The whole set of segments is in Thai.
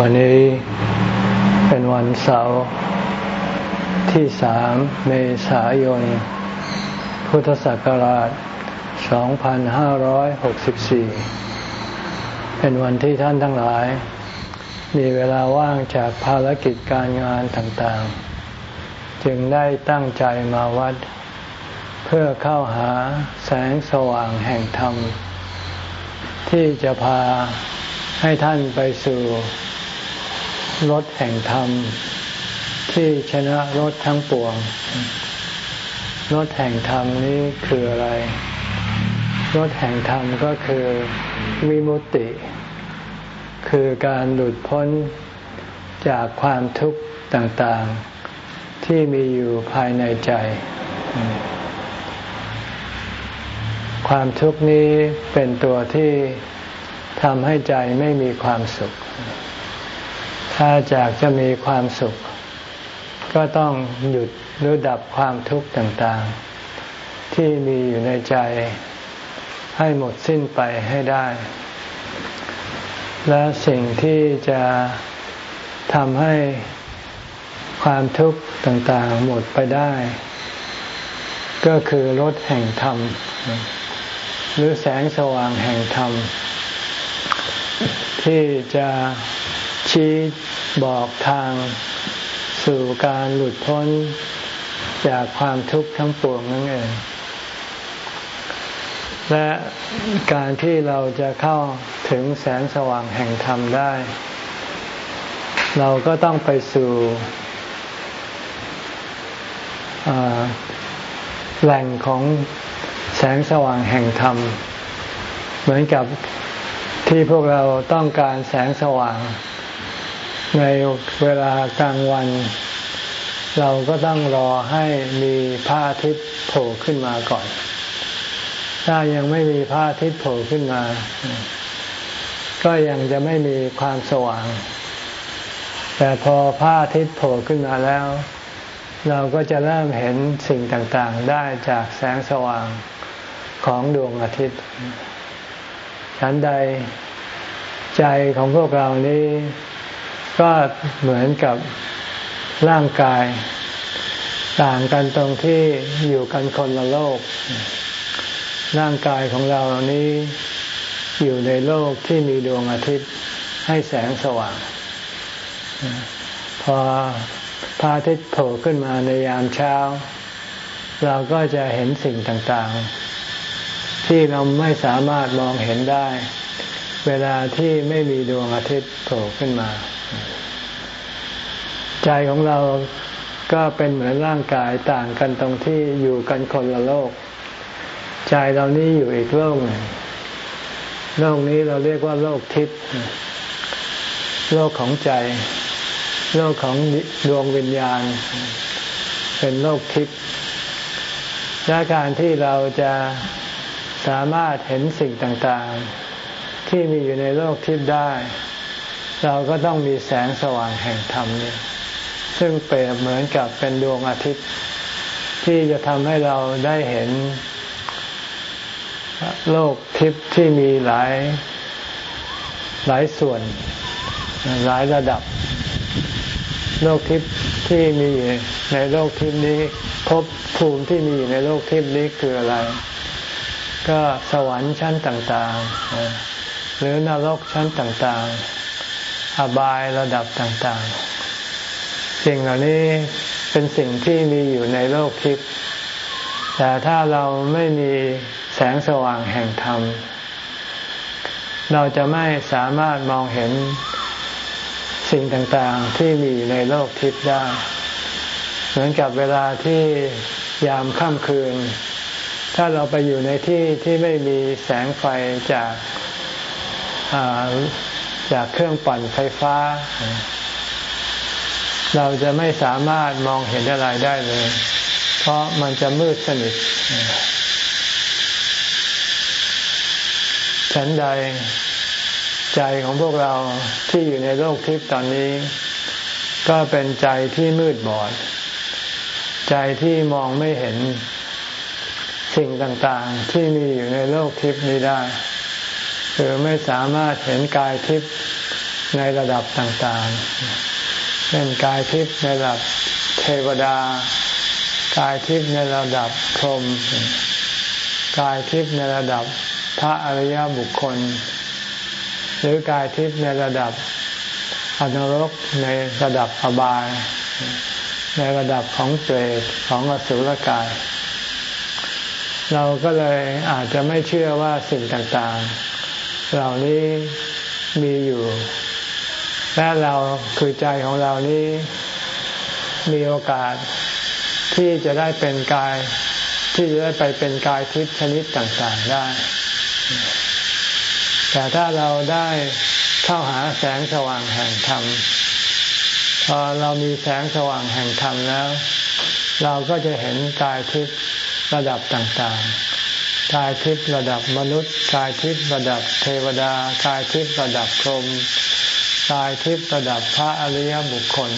วันนี้เป็นวันเสาร์ที่สามเมษายน พุทธศักราช 2564 เป็นวันที่ท่านทั้งหลาย มีเวลาว่างจากภารกิจการงานต่างๆ จึงได้ตั้งใจมาวัด เพื่อเข้าหาแสงสว่างแห่งธรรม ที่จะพาให้ท่านไปสู่ รถแห่งธรรม ที่ชนะรถทั้งปวงรถแห่งธรรมนี้คืออะไรรถแห่งธรรมก็คือวิมุตติ คือการหลุดพ้นจากความทุกข์ต่างๆ ที่มีอยู่ภายในใจ ความทุกข์นี้เป็นตัวที่ทำให้ใจไม่มีความสุข ถ้าจากจะมีความสุข ก็ต้องหยุดหรือดับความทุกข์ต่างๆ ที่มีอยู่ในใจให้หมดสิ้นไปให้ได้ และสิ่งที่จะทำให้ความทุกข์ต่างๆหมดไปได้ ก็คือรถแห่งธรรม หรือแสงสว่างแห่งธรรม ที่จะ ชี้บอกทางสู่การหลุดพ้นจากความทุกข์ทั้งปวงนั่นเอง และการที่เราจะเข้าถึงแสงสว่างแห่งธรรมได้ เราก็ต้องไปสู่แหล่งของแสงสว่างแห่งธรรม เหมือนกับที่พวกเราต้องการแสงสว่าง ในเวลากลางวัน เราก็ต้องรอให้มีพระอาทิตย์โผล่ขึ้นมาก่อน ถ้ายังไม่มีพระอาทิตย์โผล่ขึ้นมา ก็ยังจะไม่มีความสว่าง แต่พอพระอาทิตย์โผล่ขึ้นมาแล้ว เราก็จะเริ่มเห็นสิ่งต่างๆ ได้จากแสงสว่างของดวงอาทิตย์ฉันใดใจของพวกเรานี้ ก็เหมือนกับร่างกาย ต่างกันตรงที่อยู่กันคนละโลก ร่างกายของเรานี้อยู่ในโลกที่มีดวงอาทิตย์ให้แสงสว่าง พอพระอาทิตย์โผล่ขึ้นมาในยามเช้า เราก็จะเห็นสิ่งต่างๆ ที่เราไม่สามารถมองเห็นได้ เวลาที่ไม่มีดวงอาทิตย์โผล่ขึ้นมา ใจของเราก็เป็นเหมือนร่างกายต่างกันตรงที่อยู่กันคนละโลก ใจเรานี่อยู่อีกโลกหนึ่งโลกนี้เราเรียกว่าโลกทิพย์โลกของใจ โลกของดวงวิญญาณ เป็นโลกทิพย์และการที่เราจะสามารถเห็นสิ่งต่างๆ ที่มีอยู่ในโลกทิพย์ได้ เราก็ต้องมีแสงสว่างแห่งธรรมนี่ ซึ่งเปรียบเหมือนกับเป็นดวงอาทิตย์ ที่จะทำให้เราได้เห็น โลกทิพย์ที่มีหลายหลายส่วน หลายระดับ โลกทิพย์ที่มีในโลกทิพย์นี้พบภูมิที่มีในโลกทิพย์นี้คืออะไร ก็สวรรค์ชั้นต่างๆ หรือนรกชั้นต่างๆ อบายระดับต่างๆ สิ่งเหล่านี้เป็นสิ่งที่มีอยู่ในโลกทิพย์แต่ถ้าเราไม่มีแสงสว่างแห่งธรรม เราจะไม่สามารถมองเห็นสิ่งต่างๆที่มีในโลกทิพย์ได้ เหมือนกับเวลาที่ยามค่ำคืน ถ้าเราไปอยู่ในที่ที่ไม่มีแสงไฟจากจากเครื่องปั่นไฟฟ้า เราจะไม่สามารถมองเห็นอะไรได้เลย เพราะมันจะมืดสนิทฉันใดใจของพวกเราที่อยู่ในโลกทิพย์ตอนนี้ ก็เป็นใจที่มืดบอด ใจที่มองไม่เห็นสิ่งต่างๆ ที่มีอยู่ในโลกทิพย์นี้ได้ คือไม่สามารถเห็นกายทิพย์ในระดับต่างๆ เช่นกายทิพย์ในระดับเทวดา กายทิพย์ในระดับพรหมกายทิพย์ในระดับพระอริยบุคคล หรือกายทิพย์ในระดับอนรกในระดับอบาย ในระดับของเปรตของอสุรกาย เราก็เลยอาจจะไม่เชื่อว่าสิ่งต่างๆ เหล่านี้มีอยู่ และเราคือใจของเรานี้มีโอกาสที่จะได้เป็นกาย ที่จะได้ไปเป็นกายทิพย์ชนิดต่างๆได้ แต่ถ้าเราได้เข้าหาแสงสว่างแห่งธรรมพอเรามีแสงสว่างแห่งธรรมแล้ว เราก็จะเห็นกายทิพย์ระดับต่างๆ กายทิพย์ระดับมนุษย์ กายทิพย์ระดับเทวดา กายทิพย์ระดับพรหม กายทิพย์ระดับพระอริยบุคคล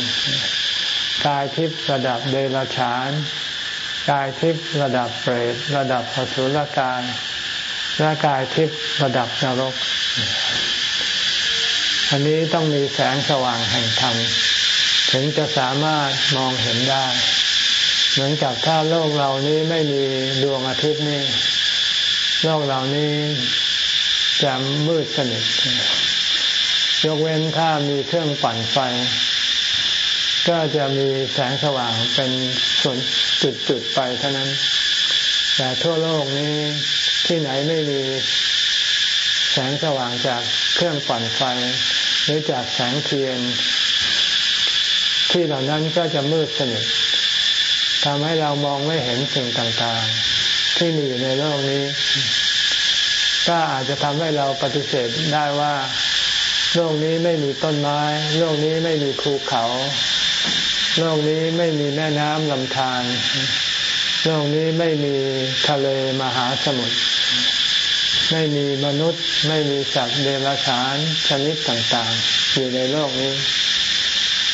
กายทิพย์ระดับเดรัจฉาน กายทิพย์ระดับเปรตระดับพสุรกายและกายทิพย์ระดับนรก อันนี้ต้องมีแสงสว่างแห่งธรรมถึงจะสามารถมองเห็นได้ เหมือนกับถ้าโลกเรานี้ไม่มีดวงอาทิตย์นี่โลกเรานี้จะมืดสนิท ยกเว้นถ้ามีเครื่องปั่นไฟ ก็จะมีแสงสว่างเป็นส่วนจุดๆไปเท่านั้น แต่ทั่วโลกนี้ที่ไหนไม่มีแสงสว่างจากเครื่องปั่นไฟ หรือจากแสงเทียน ที่เหล่านั้นก็จะมืดสนิททำให้เรามองไม่เห็นสิ่งต่างๆ ที่มีอยู่ในโลกนี้ ก็อาจจะทำให้เราปฏิเสธได้ว่า โลกนี้ไม่มีต้นไม้ โลกนี้ไม่มีภูเขา โลกนี้ไม่มีแม่น้ำลำธารโลกนี้ไม่มีทะเลมหาสมุทรไม่มีมนุษย์ ไม่มีสัตว์เดรัจฉานชนิดต่างๆ อยู่ในโลกนี้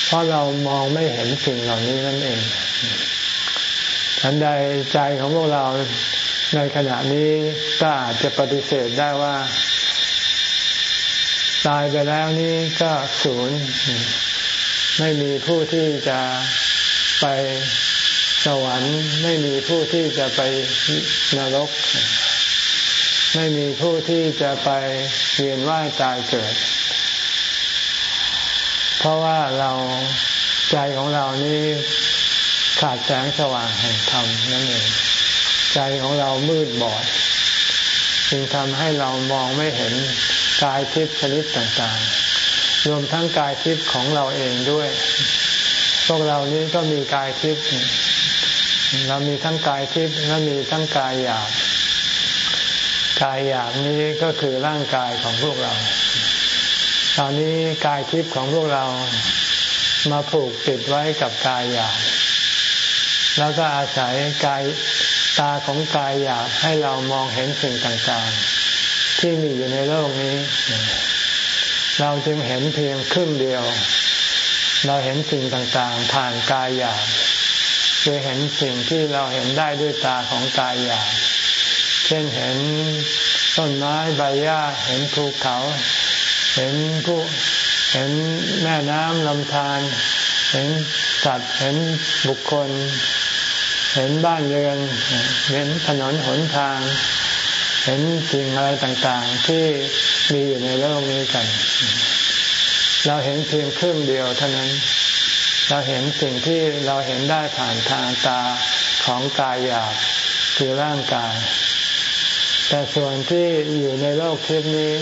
เพราะเรามองไม่เห็นสิ่งเหล่านี้นั่นเองฉันใดใจของพวกเราในขณะนี้ก็อาจจะปฏิเสธได้ว่า ตายไปแล้วนี้ก็ศูนย์ไม่มีผู้ที่จะไปสวรรค์ไม่มีผู้ที่จะไปนรก ไม่มีผู้ที่จะไปเวียนว่ายตายเกิด เพราะว่าเราใจของเรานี้ขาดแสงสว่างแห่งธรรมนั่นเองใจของเรามืดบอด จึงทำให้เรามองไม่เห็น กายทิพย์ชนิดต่างๆ รวมทั้งกายทิพย์ของเราเองด้วย พวกเรานี้ก็มีกายทิพย์เรามีทั้งกายทิพย์และมีทั้งกายหยาบกายหยาบนี้ก็คือร่างกายของพวกเรา ตอนนี้กายทิพย์ของพวกเรามาผูกติดไว้กับกายหยาบแล้วก็อาศัยกายตาของกายหยาบให้เรามองเห็นสิ่งต่างๆ ที่มีอยู่ในโลกนี้ เราจึงเห็นเพียงครึ่งเดียว เราเห็นสิ่งต่างๆผ่านกายหยาบคือเห็นสิ่งที่เราเห็นได้ด้วยตาของกายหยาบเช่นเห็นต้นไม้ใบหญ้าเห็นภูเขา เห็นผู้เห็นแม่น้ำลำธารเห็นสัตว์เห็นบุคคล เห็นบ้านเรือน เห็นถนนหนทาง เห็นสิ่งอะไรต่างๆ ที่มีอยู่ในโลกนี้กัน เราเห็นเพียงครึ่งเดียวเท่านั้น เราเห็นสิ่งที่เราเห็นได้ผ่านทางตาของกายหยาบคือร่างกาย แต่ส่วนที่อยู่ในโลกทิพนี้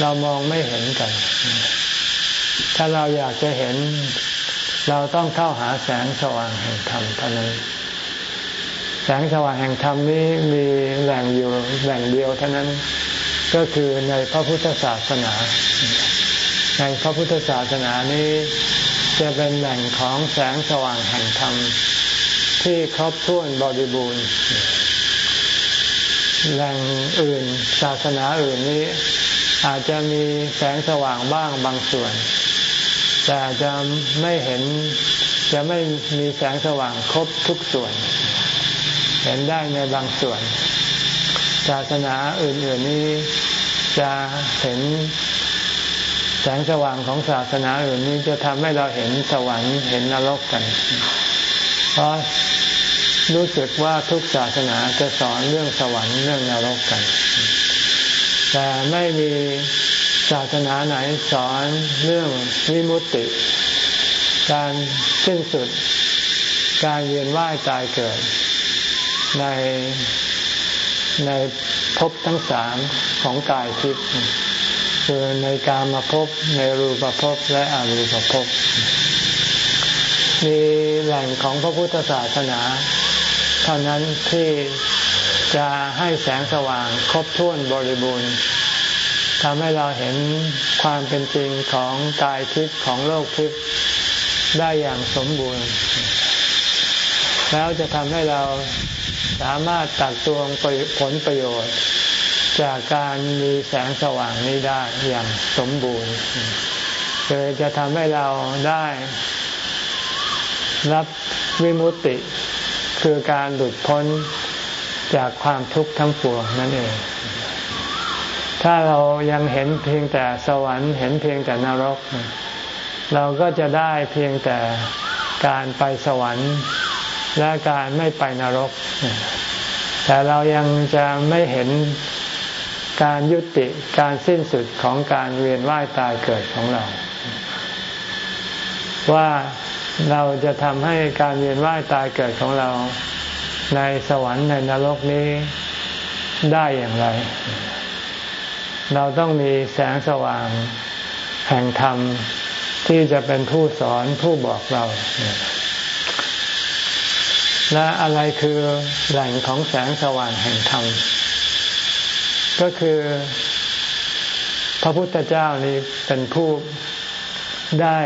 เรามองไม่เห็นกัน ถ้าเราอยากจะเห็น เราต้องเข้าหาแสงสว่างแห่งธรรมเท่านั้น แสงสว่างแห่งธรรมนี้มีแหล่งอยู่แหล่งเดียวเท่านั้นก็คือในพระพุทธศาสนา ในพระพุทธศาสนานี้จะเป็นแหล่งของแสงสว่างแห่งธรรม ที่ครบถ้วนบริบูรณ์แหล่งอื่นศาสนาอื่นนี้ อาจจะมีแสงสว่างบ้างบางส่วน แต่จะไม่เห็นจะไม่มีแสงสว่างครบทุกส่วน เห็นได้ในบางส่วน ศาสนาอื่น ๆนี้จะเห็นแสงสว่างของศาสนาอื่นนี้จะทำให้เราเห็นสวรรค์เห็นนรกกัน เพราะรู้สึกว่าทุกศาสนาจะสอนเรื่องสวรรค์เรื่องนรกกัน แต่ไม่มีศาสนาไหนสอนเรื่องวิมุตติ การสิ้นสุด การเวียนว่ายตายเกิด ในในภพทั้งสามของกายทิพย์คือในกามาภพในรูปภพและอรูปภพมีแหล่งของพระพุทธศาสนา เท่านั้นที่จะให้แสงสว่างครบถ้วนบริบูรณ์ทำให้เราเห็นความเป็นจริงของกายทิพย์ของโลกทิพย์ได้อย่างสมบูรณ์ แล้วจะทำให้เรา สามารถตัดตวงผลประโยชน์ จากการมีแสงสว่างนี้ได้อย่างสมบูรณ์คือจะทำให้เราได้รับวิมุตติ คือการหลุดพ้นจากความทุกข์ทั้งปวงนั่นเอง ถ้าเรายังเห็นเพียงแต่สวรรค์เห็นเพียงแต่นรก เราก็จะได้เพียงแต่การไปสวรรค์และการไม่ไปนรก แต่เรายังจะไม่เห็นการยุติการสิ้นสุดของการเวียนว่ายตายเกิดของเรา ว่าเราจะทำให้การเวียนว่ายตายเกิดของเรา ในสวรรค์ในนรกนี้ได้อย่างไร เราต้องมีแสงสว่างแห่งธรรมที่จะเป็นผู้สอนผู้บอกเรา และอะไรคือแหล่งของแสงสว่างแห่งธรรม ก็คือพระพุทธเจ้านี้เป็นผู้ได้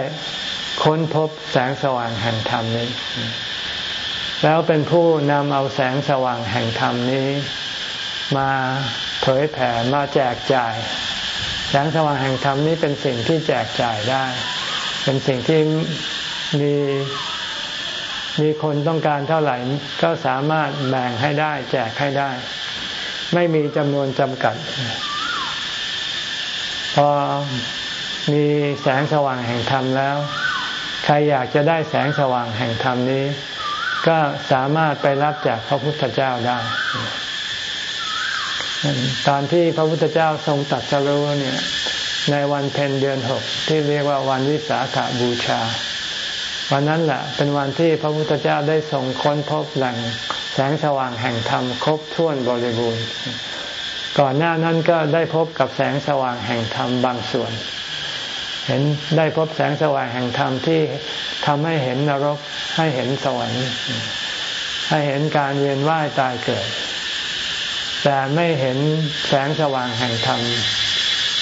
ค้นพบแสงสว่างแห่งธรรมนี้ แล้วเป็นผู้นำเอาแสงสว่างแห่งธรรมนี้ มาเผยแผ่มาแจกจ่าย แสงสว่างแห่งธรรมนี้เป็นสิ่งที่แจกจ่ายได้ เป็นสิ่งที่มี มีคนต้องการเท่าไหร่ก็สามารถแบ่งให้ได้ แจกให้ได้ ไม่มีจำนวนจำกัด พอมีแสงสว่างแห่งธรรมแล้ว ใครอยากจะได้แสงสว่างแห่งธรรมนี้ ก็สามารถไปรับจากพระพุทธเจ้าได้ ตอนที่พระพุทธเจ้าทรงตัดสรู้เนี่ยในวันเพ็ญเดือนหกที่เรียกว่าวันวิสาขาบูชา วันนั้นแหละเป็นวันที่พระพุทธเจ้าได้ส่งค้นพบแหล่งแสงสว่างแห่งธรรมครบถ้วนบริบูรณ์ ก่อนหน้านั้นก็ได้พบกับแสงสว่างแห่งธรรมบางส่วน เห็นได้พบแสงสว่างแห่งธรรมที่ทำให้เห็นนรกให้เห็นสวรรค์ให้เห็นการเวียนว่ายตายเกิด แต่ไม่เห็นแสงสว่างแห่งธรรม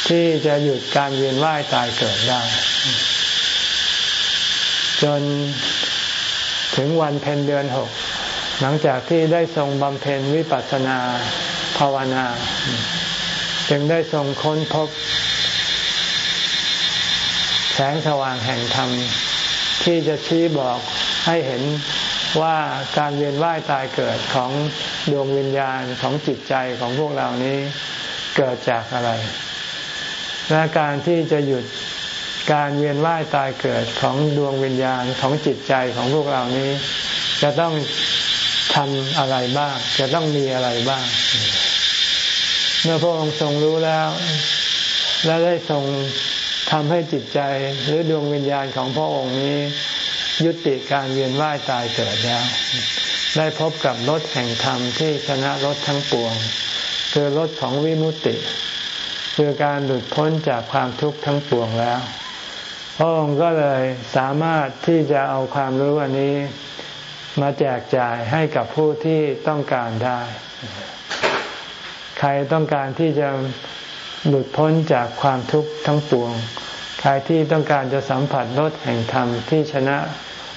ที่จะหยุดการเวียนว่ายตายเกิดได้ จนถึงวันเพ็ญเดือนหก หลังจากที่ได้ทรงบำเพ็ญวิปัสสนาภาวนา จึงได้ทรงค้นพบ แสงสว่างแห่งธรรม ที่จะชี้บอกให้เห็นว่าการเวียนว่ายตายเกิดของดวงวิญญาณของจิตใจของพวกเรานี้เกิดจากอะไร และการที่จะหยุด การเวียนว่ายตายเกิดของดวงวิญญาณของจิตใจของพวกเรานี้ จะต้องทำอะไรบ้าง จะต้องมีอะไรบ้าง เมื่อพระองค์ทรงรู้แล้ว และได้ทรงทำให้จิตใจหรือดวงวิญญาณของพระองค์นี้ ยุติการเวียนว่ายตายเกิดแล้ว ได้พบกับรถแห่งธรรมที่ชนะรถทั้งปวง คือรถของวิมุตติคือการหลุดพ้นจากความทุกข์ทั้งปวงแล้ว พระองค์ก็เลยสามารถที่จะเอาความรู้อันนี้ มาแจกจ่ายให้กับผู้ที่ต้องการได้ ใครต้องการที่จะหลุดพ้นจากความทุกข์ทั้งปวง ใครที่ต้องการจะสัมผัสรสแห่งธรรมที่ชนะ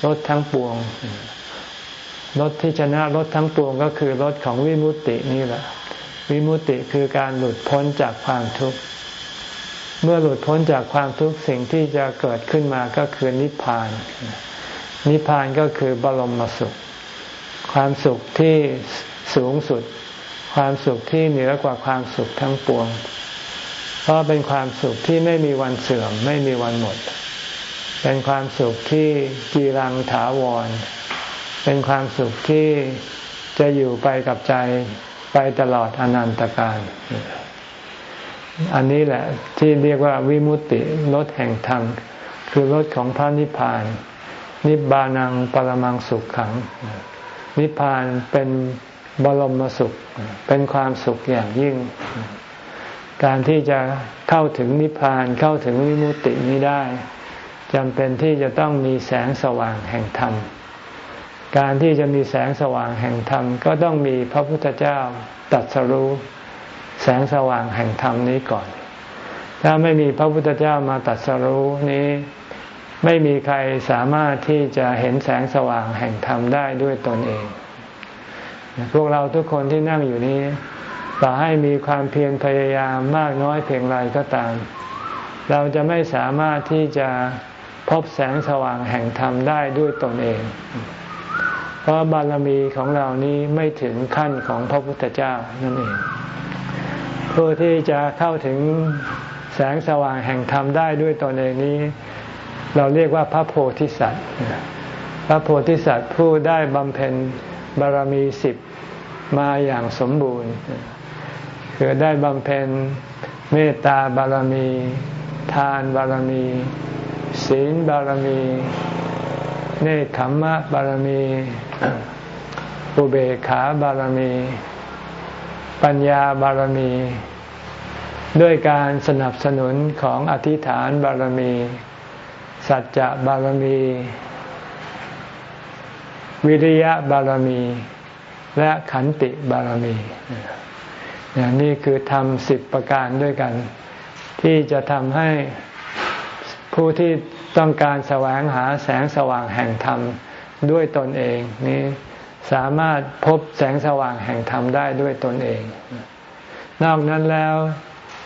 รสทั้งปวงรสที่ชนะรสทั้งปวงก็คือรสของวิมุตตินี่แหละ วิมุตติคือการหลุดพ้นจากความทุกข์ เมื่อหลุดพ้นจากความทุกข์สิ่งที่จะเกิดขึ้นมาก็คือนิพพาน นิพพานก็คือบรมสุข ความสุขที่สูงสุด ความสุขที่เหนือกว่าความสุขทั้งปวง เพราะเป็นความสุขที่ไม่มีวันเสื่อม ไม่มีวันหมด เป็นความสุขที่จีรังถาวร เป็นความสุขที่จะอยู่ไปกับใจไปตลอดอนันตการ อันนี้แหละที่เรียกว่าวิมุตติรถแห่งธรรม คือรถของพระนิพพาน นิบานังปรมังสุขขัง นิพพานเป็นบรมสุข เป็นความสุขอย่างยิ่ง การที่จะเข้าถึงนิพพานเข้าถึงวิมุตตินี้ได้จำเป็นที่จะต้องมีแสงสว่างแห่งธรรม การที่จะมีแสงสว่างแห่งธรรม ก็ต้องมีพระพุทธเจ้าตัดสรู้ แสงสว่างแห่งธรรมนี้ก่อน ถ้าไม่มีพระพุทธเจ้ามาตัดสรู้นี้ ไม่มีใครสามารถที่จะเห็นแสงสว่างแห่งธรรมได้ด้วยตนเอง พวกเราทุกคนที่นั่งอยู่นี้ต่อให้มีความเพียรพยายามมากน้อยเพียงไรก็ตาม เราจะไม่สามารถที่จะพบแสงสว่างแห่งธรรมได้ด้วยตนเอง เพราะบารมีของเรานี้ไม่ถึงขั้นของพระพุทธเจ้านั่นเอง ผู้ที่จะเข้าถึงแสงสว่างแห่งธรรมได้ด้วยตนเองนี้ เราเรียกว่าพระโพธิสัตว์ พระโพธิสัตว์ผู้ได้บำเพ็ญบารมีสิบมาอย่างสมบูรณ์ คือได้บำเพ็ญเมตตาบารมี ทานบารมี ศีลบารมี เนคขมมะบารมี อุเบกขาบารมี ปัญญาบารมี ด้วยการสนับสนุนของอธิษฐานบารมี สัจจะบารมี วิริยะบารมี และขันติบารมีนี่คือทำสิบประการด้วยกัน ที่จะทำให้ผู้ที่ต้องการแสวงหาแสงสว่างแห่งธรรมด้วยตนเองนี้ สามารถพบแสงสว่างแห่งธรรมได้ด้วยตนเอง นอกนั้นแล้ว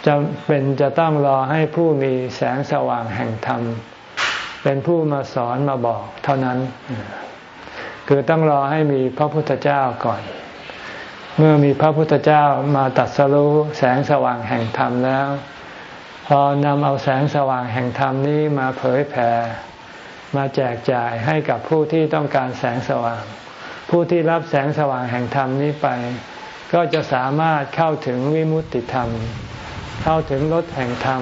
จะเป็นจะต้องรอให้ผู้มีแสงสว่างแห่งธรรม เป็นผู้มาสอนมาบอกเท่านั้น คือต้องรอให้มีพระพุทธเจ้าก่อน เมื่อมีพระพุทธเจ้ามาตัดสรู้แสงสว่างแห่งธรรมแล้ว พอนำเอาแสงสว่างแห่งธรรมนี้มาเผยแผ่มาแจกจ่ายให้กับผู้ที่ต้องการแสงสว่าง ผู้ที่รับแสงสว่างแห่งธรรมนี้ไป ก็จะสามารถเข้าถึงวิมุตติธรรม เข้าถึงรถแห่งธรรม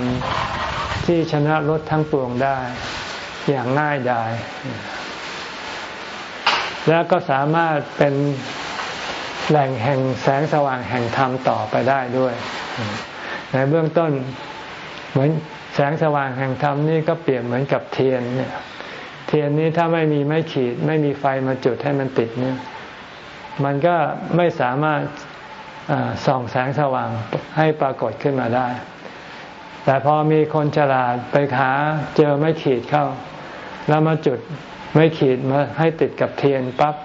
ที่ชนะรถทั้งปวงได้ อย่างง่ายดายแล้วก็สามารถเป็นแหล่งแห่งแสงสว่างแห่งธรรมต่อไปได้ด้วย ในเบื้องต้นเหมือนแสงสว่างแห่งธรรมนี่ก็เปรียบเหมือนกับเทียนเนี่ย เทียนนี้ถ้าไม่มีไม้ขีด ไม่มีไฟมาจุดให้มันติดเนี่ย มันก็ไม่สามารถส่องแสงสว่างให้ปรากฏขึ้นมาได้ แต่พอมีคนฉลาดไปหาเจอไม้ขีดเข้า แล้วมาจุดไม้ขีดมาให้ติดกับเทียนปับ๊บ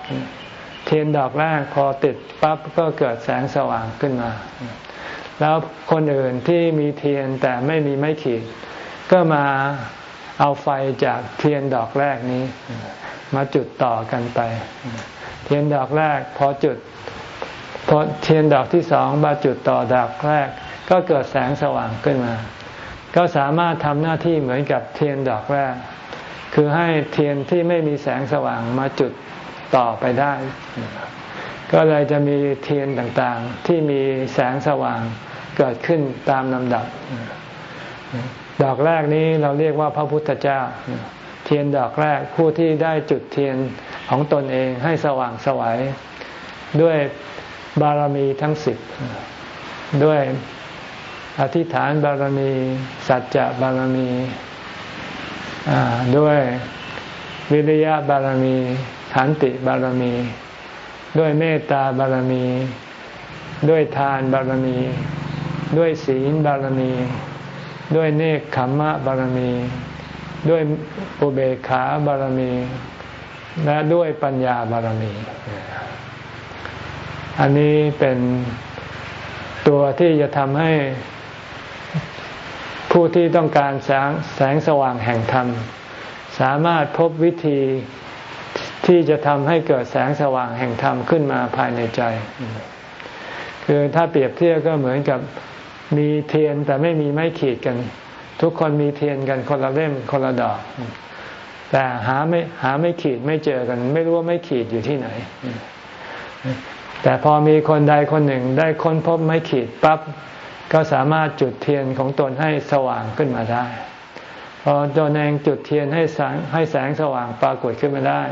เทียนดอกแรกพอติดปั๊บก็เกิดแสงสว่างขึ้นมา แล้วคนอื่นที่มีเทียนแต่ไม่มีไม้ขีด ก็มา เอาไฟจากเทียนดอกแรกนี้ มาจุดต่อกันไป เทียนดอกแรกพอจุดพอเทียนดอกที่สองมาจุดต่อดอกแรก ก็เกิดแสงสว่างขึ้นมา ก็สามารถทำหน้าที่เหมือนกับเทียนดอกแรก คือให้เทียนที่ไม่มีแสงสว่างมาจุดต่อไปได้ ก็เลยจะมีเทียนต่างๆ ที่มีแสงสว่างเกิดขึ้นตามลำดับ ดอกแรกนี้เราเรียกว่าพระพุทธเจ้า เทียนดอกแรกผู้ที่ได้จุดเทียนของตนเองให้สว่างสวัยด้วยบารมีทั้งสิบด้วยอธิษฐานบารมี สัจจะบารมีด้วยวิริยะบารมีขันติบารมี ด้วยเมตตาบารมี ด้วยทานบารมี ด้วยศีลบารมี ด้วยเนคขมมะบารมี ด้วยอุเบกขาบารมี และด้วยปัญญาบารมี อันนี้เป็นตัวที่จะทำให้ผู้ที่ต้องการแสงแสงสว่างแห่งธรรม สามารถพบวิธีที่จะทำให้เกิดแสงสว่างแห่งธรรมขึ้นมาภายในใจ คือถ้าเปรียบเทียบก็เหมือนกับ มีเทียนแต่ไม่มีไม้ขีดกัน ทุกคนมีเทียนกันคนละเล่มคนละดอก แต่หาไม่หาไม่ขีดไม่เจอกัน ไม่รู้ว่าไม่ขีดอยู่ที่ไหน แต่พอมีคนใดคนหนึ่งได้ค้นพบไม้ขีดปั๊บก็สามารถจุดเทียนของตนให้สว่างขึ้นมาได้พอตนเองจุดเทียนให้แสงให้แสงสว่างปรากฏขึ้นมาได้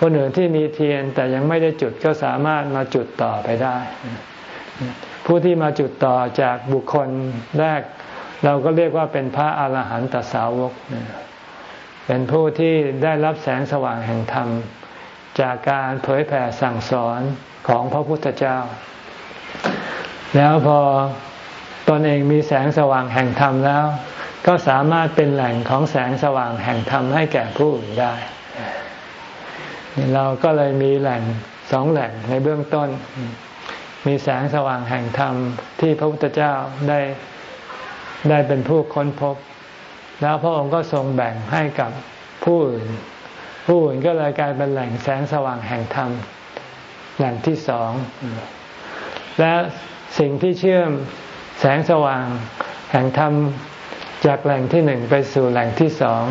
คนอื่นที่มีเทียนแต่ยังไม่ได้จุดก็สามารถมาจุดต่อไปได้ ผู้ที่มาจุดต่อจากบุคคลแรก เราก็เรียกว่าเป็นพระอาหารหันตสาวก เป็นผู้ที่ได้รับแสงสว่างแห่งธรรม จากการเผยแผ่สั่งสอนของพระพุทธเจ้า แล้วพอตนเองมีแสงสว่างแห่งธรรมแล้ว ก็สามารถเป็นแหล่งของแสงสว่างแห่งธรรมให้แก่ผู้อื่นได้ เราก็เลยมีแหล่งสองแหล่งในเบื้องต้น มีแสงสว่างแห่งธรรมที่พระพุทธเจ้าได้ได้เป็นผู้ค้นพบ แล้วพระองค์ก็ทรงแบ่งให้กับผู้อื่น ผู้อื่นก็เลยกลายเป็นแหล่งแสงสว่างแห่งธรรมแหล่งที่สอง และสิ่งที่เชื่อมแสงสว่างแห่งธรรมจากแหล่งที่หนึ่งไปสู่แหล่งที่สอง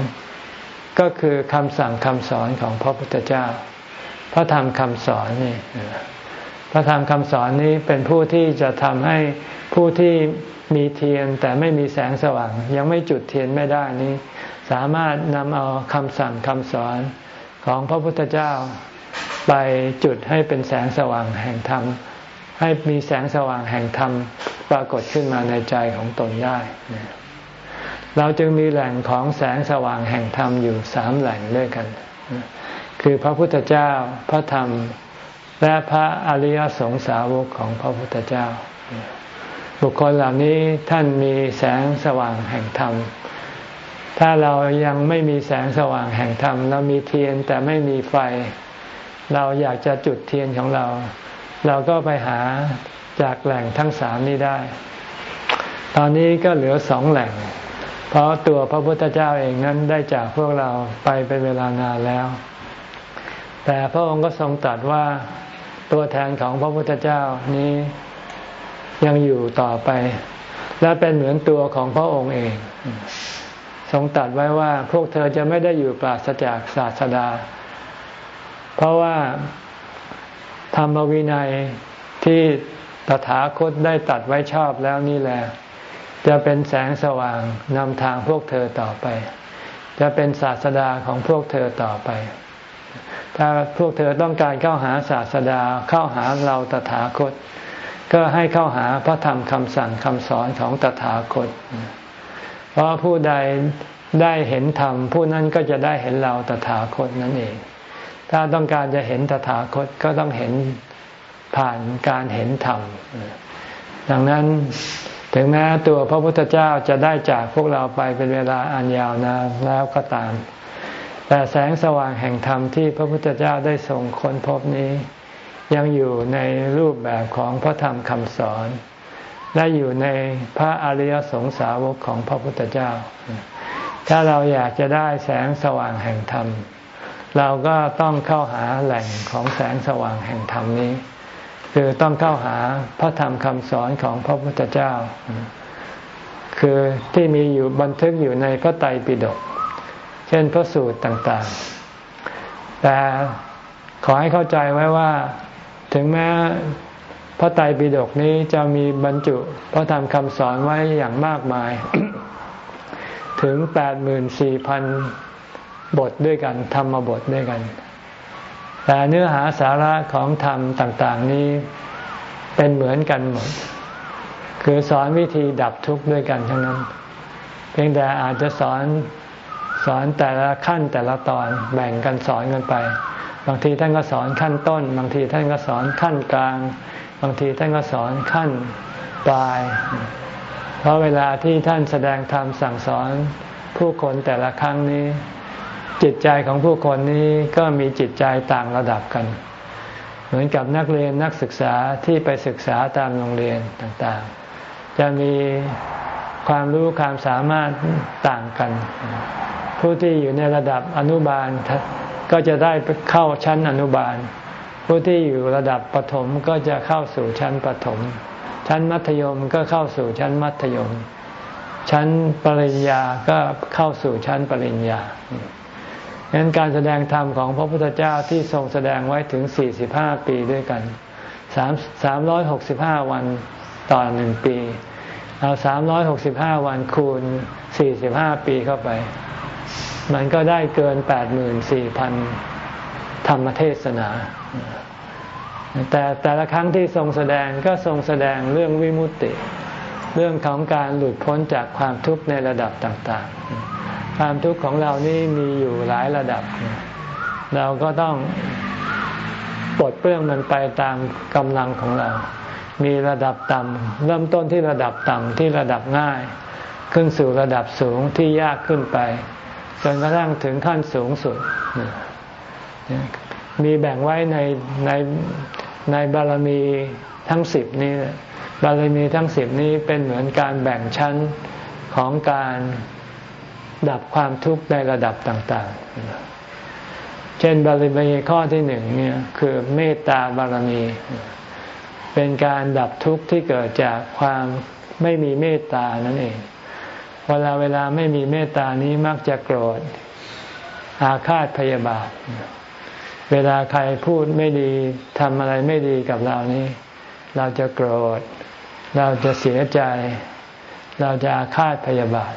ก็คือคำสั่งคำสอนของพระพุทธเจ้า พระธรรมคำสอนนี่ พระธรรมคำสอนนี้เป็นผู้ที่จะทำให้ผู้ที่มีเทียนแต่ไม่มีแสงสว่าง ยังไม่จุดเทียนไม่ได้นี้ สามารถนำเอาคำสั่งคำสอนของพระพุทธเจ้าไปจุดให้เป็นแสงสว่างแห่งธรรม ให้มีแสงสว่างแห่งธรรมปรากฏขึ้นมาในใจของตนได้ เราจึงมีแหล่งของแสงสว่างแห่งธรรมอยู่สามแหล่งด้วยกัน คือพระพุทธเจ้าพระธรรม และพระอริยสงสาวกของพระพุทธเจ้า บุคคลเหล่านี้ท่านมีแสงสว่างแห่งธรรม ถ้าเรายังไม่มีแสงสว่างแห่งธรรม เรามีเทียนแต่ไม่มีไฟ เราอยากจะจุดเทียนของเรา เราก็ไปหาจากแหล่งทั้งสามนี้ได้ ตอนนี้ก็เหลือสองแหล่ง เพราะตัวพระพุทธเจ้าเองนั้นได้จากพวกเราไปเป็นเวลานานแล้ว แต่พระองค์ก็ทรงตรัสว่า ตัวแทนของพระพุทธเจ้านี้ยังอยู่ต่อไป และเป็นเหมือนตัวของพระองค์เอง ทรงตรัสไว้ว่าพวกเธอจะไม่ได้อยู่ปราศจากศาสดา เพราะว่าธรรมวินัยที่ตถาคตได้ตัดไว้ชอบแล้วนี่แหละ จะเป็นแสงสว่างนำทางพวกเธอต่อไป จะเป็นศาสดาของพวกเธอต่อไป ถ้าพวกเธอต้องการเข้าหาศาสดาเข้าหาเราตถาคต ก็ให้เข้าหาพระธรรมคำสั่งคำสอนของตถาคต เพราะผู้ใดได้เห็นธรรมผู้นั้นก็จะได้เห็นเราตถาคตนั่นเอง ถ้าต้องการจะเห็นตถาคตก็ต้องเห็นผ่านการเห็นธรรม ดังนั้นถึงแม้ตัวพระพุทธเจ้าจะได้จากพวกเราไปเป็นเวลาอันยาวนานแล้วก็ตาม แต่แสงสว่างแห่งธรรมที่พระพุทธเจ้าได้ส่งค้นพบนี้ ยังอยู่ในรูปแบบของพระธรรมคำสอน และอยู่ในพระอริยสงสาวกของพระพุทธเจ้า ถ้าเราอยากจะได้แสงสว่างแห่งธรรม เราก็ต้องเข้าหาแหล่งของแสงสว่างแห่งธรรมนี้ คือต้องเข้าหาพระธรรมคำสอนของพระพุทธเจ้า คือที่มีอยู่บันทึกอยู่ในพระไตรปิฎก ช่นพระสูตรต่างๆ แต่ขอให้เข้าใจไว้ว่า ถึงแม้พระไตรปิฎกนี้จะมีบรรจุพระธรรมคำสอนไว้อย่างมากมาย ถึงแปดหมื่นสี่พันบทด้วยกัน ธรรมบทด้วยกัน แต่เนื้อหาสาระของธรรมต่าง ๆ นี้เป็นเหมือนกันหมด คือสอนวิธีดับทุกข์ด้วยกันทั้งนั้น เพียงแต่อาจจะสอน สอนแต่ละขั้นแต่ละตอนแบ่งกันสอนกันไป บางทีท่านก็สอนขั้นต้น บางทีท่านก็สอนขั้นกลาง บางทีท่านก็สอนขั้นปลาย เพราะเวลาที่ท่านแสดงธรรมสั่งสอนผู้คนแต่ละครั้งนี้ จิตใจของผู้คนนี้ก็มีจิตใจต่างระดับกัน เหมือนกับนักเรียนนักศึกษาที่ไปศึกษาตามโรงเรียนต่างๆ จะมีความรู้ความสามารถต่างกัน ผู้ที่อยู่ในระดับอนุบาลก็จะได้เข้าชั้นอนุบาล ผู้ที่อยู่ระดับปฐมก็จะเข้าสู่ชั้นปฐมชั้นมัธยมก็เข้าสู่ชั้นมัธยม ชั้นปริญญาก็เข้าสู่ชั้นปริญญาดังนั้นการแสดงธรรมของพระพุทธเจ้าที่ทรงแสดงไว้ถึง 45 ปีด้วยกัน 365 วันต่อหนึ่งปี เอา 365 วันคูณ 45 ปีเข้าไป มันก็ได้เกิน 84,000 ธรรมเทศนา แต่แต่ละครั้งที่ทรงแสดงก็ทรงแสดงเรื่องวิมุตติ เรื่องของการหลุดพ้นจากความทุกข์ในระดับต่างๆ ความทุกข์ของเรานี่มีอยู่หลายระดับ เราก็ต้องปลดเปลื้องมันไปตามกำลังของเรา มีระดับต่ำเริ่มต้นที่ระดับต่ำที่ระดับง่าย ขึ้นสู่ระดับสูงที่ยากขึ้นไป จนกระทั่งถึงขั้นสูงสุด มีแบ่งไว้ในในในบารมีทั้งสิบนี้บารมีทั้งสิบนี้เป็นเหมือนการแบ่งชั้นของการดับความทุกข์ในระดับต่าง ๆ เช่นบารมีข้อที่หนึ่งเนี่ยคือเมตตาบารมี เป็นการดับทุกข์ที่เกิดจากความไม่มีเมตตานั่นเอง เวลาเวลาไม่มีเมตตานี้มักจะโกรธ อาฆาตพยาบาท เวลาใครพูดไม่ดีทำอะไรไม่ดีกับเรานี้ เราจะโกรธ เราจะเสียใจ เราจะอาฆาตพยาบาท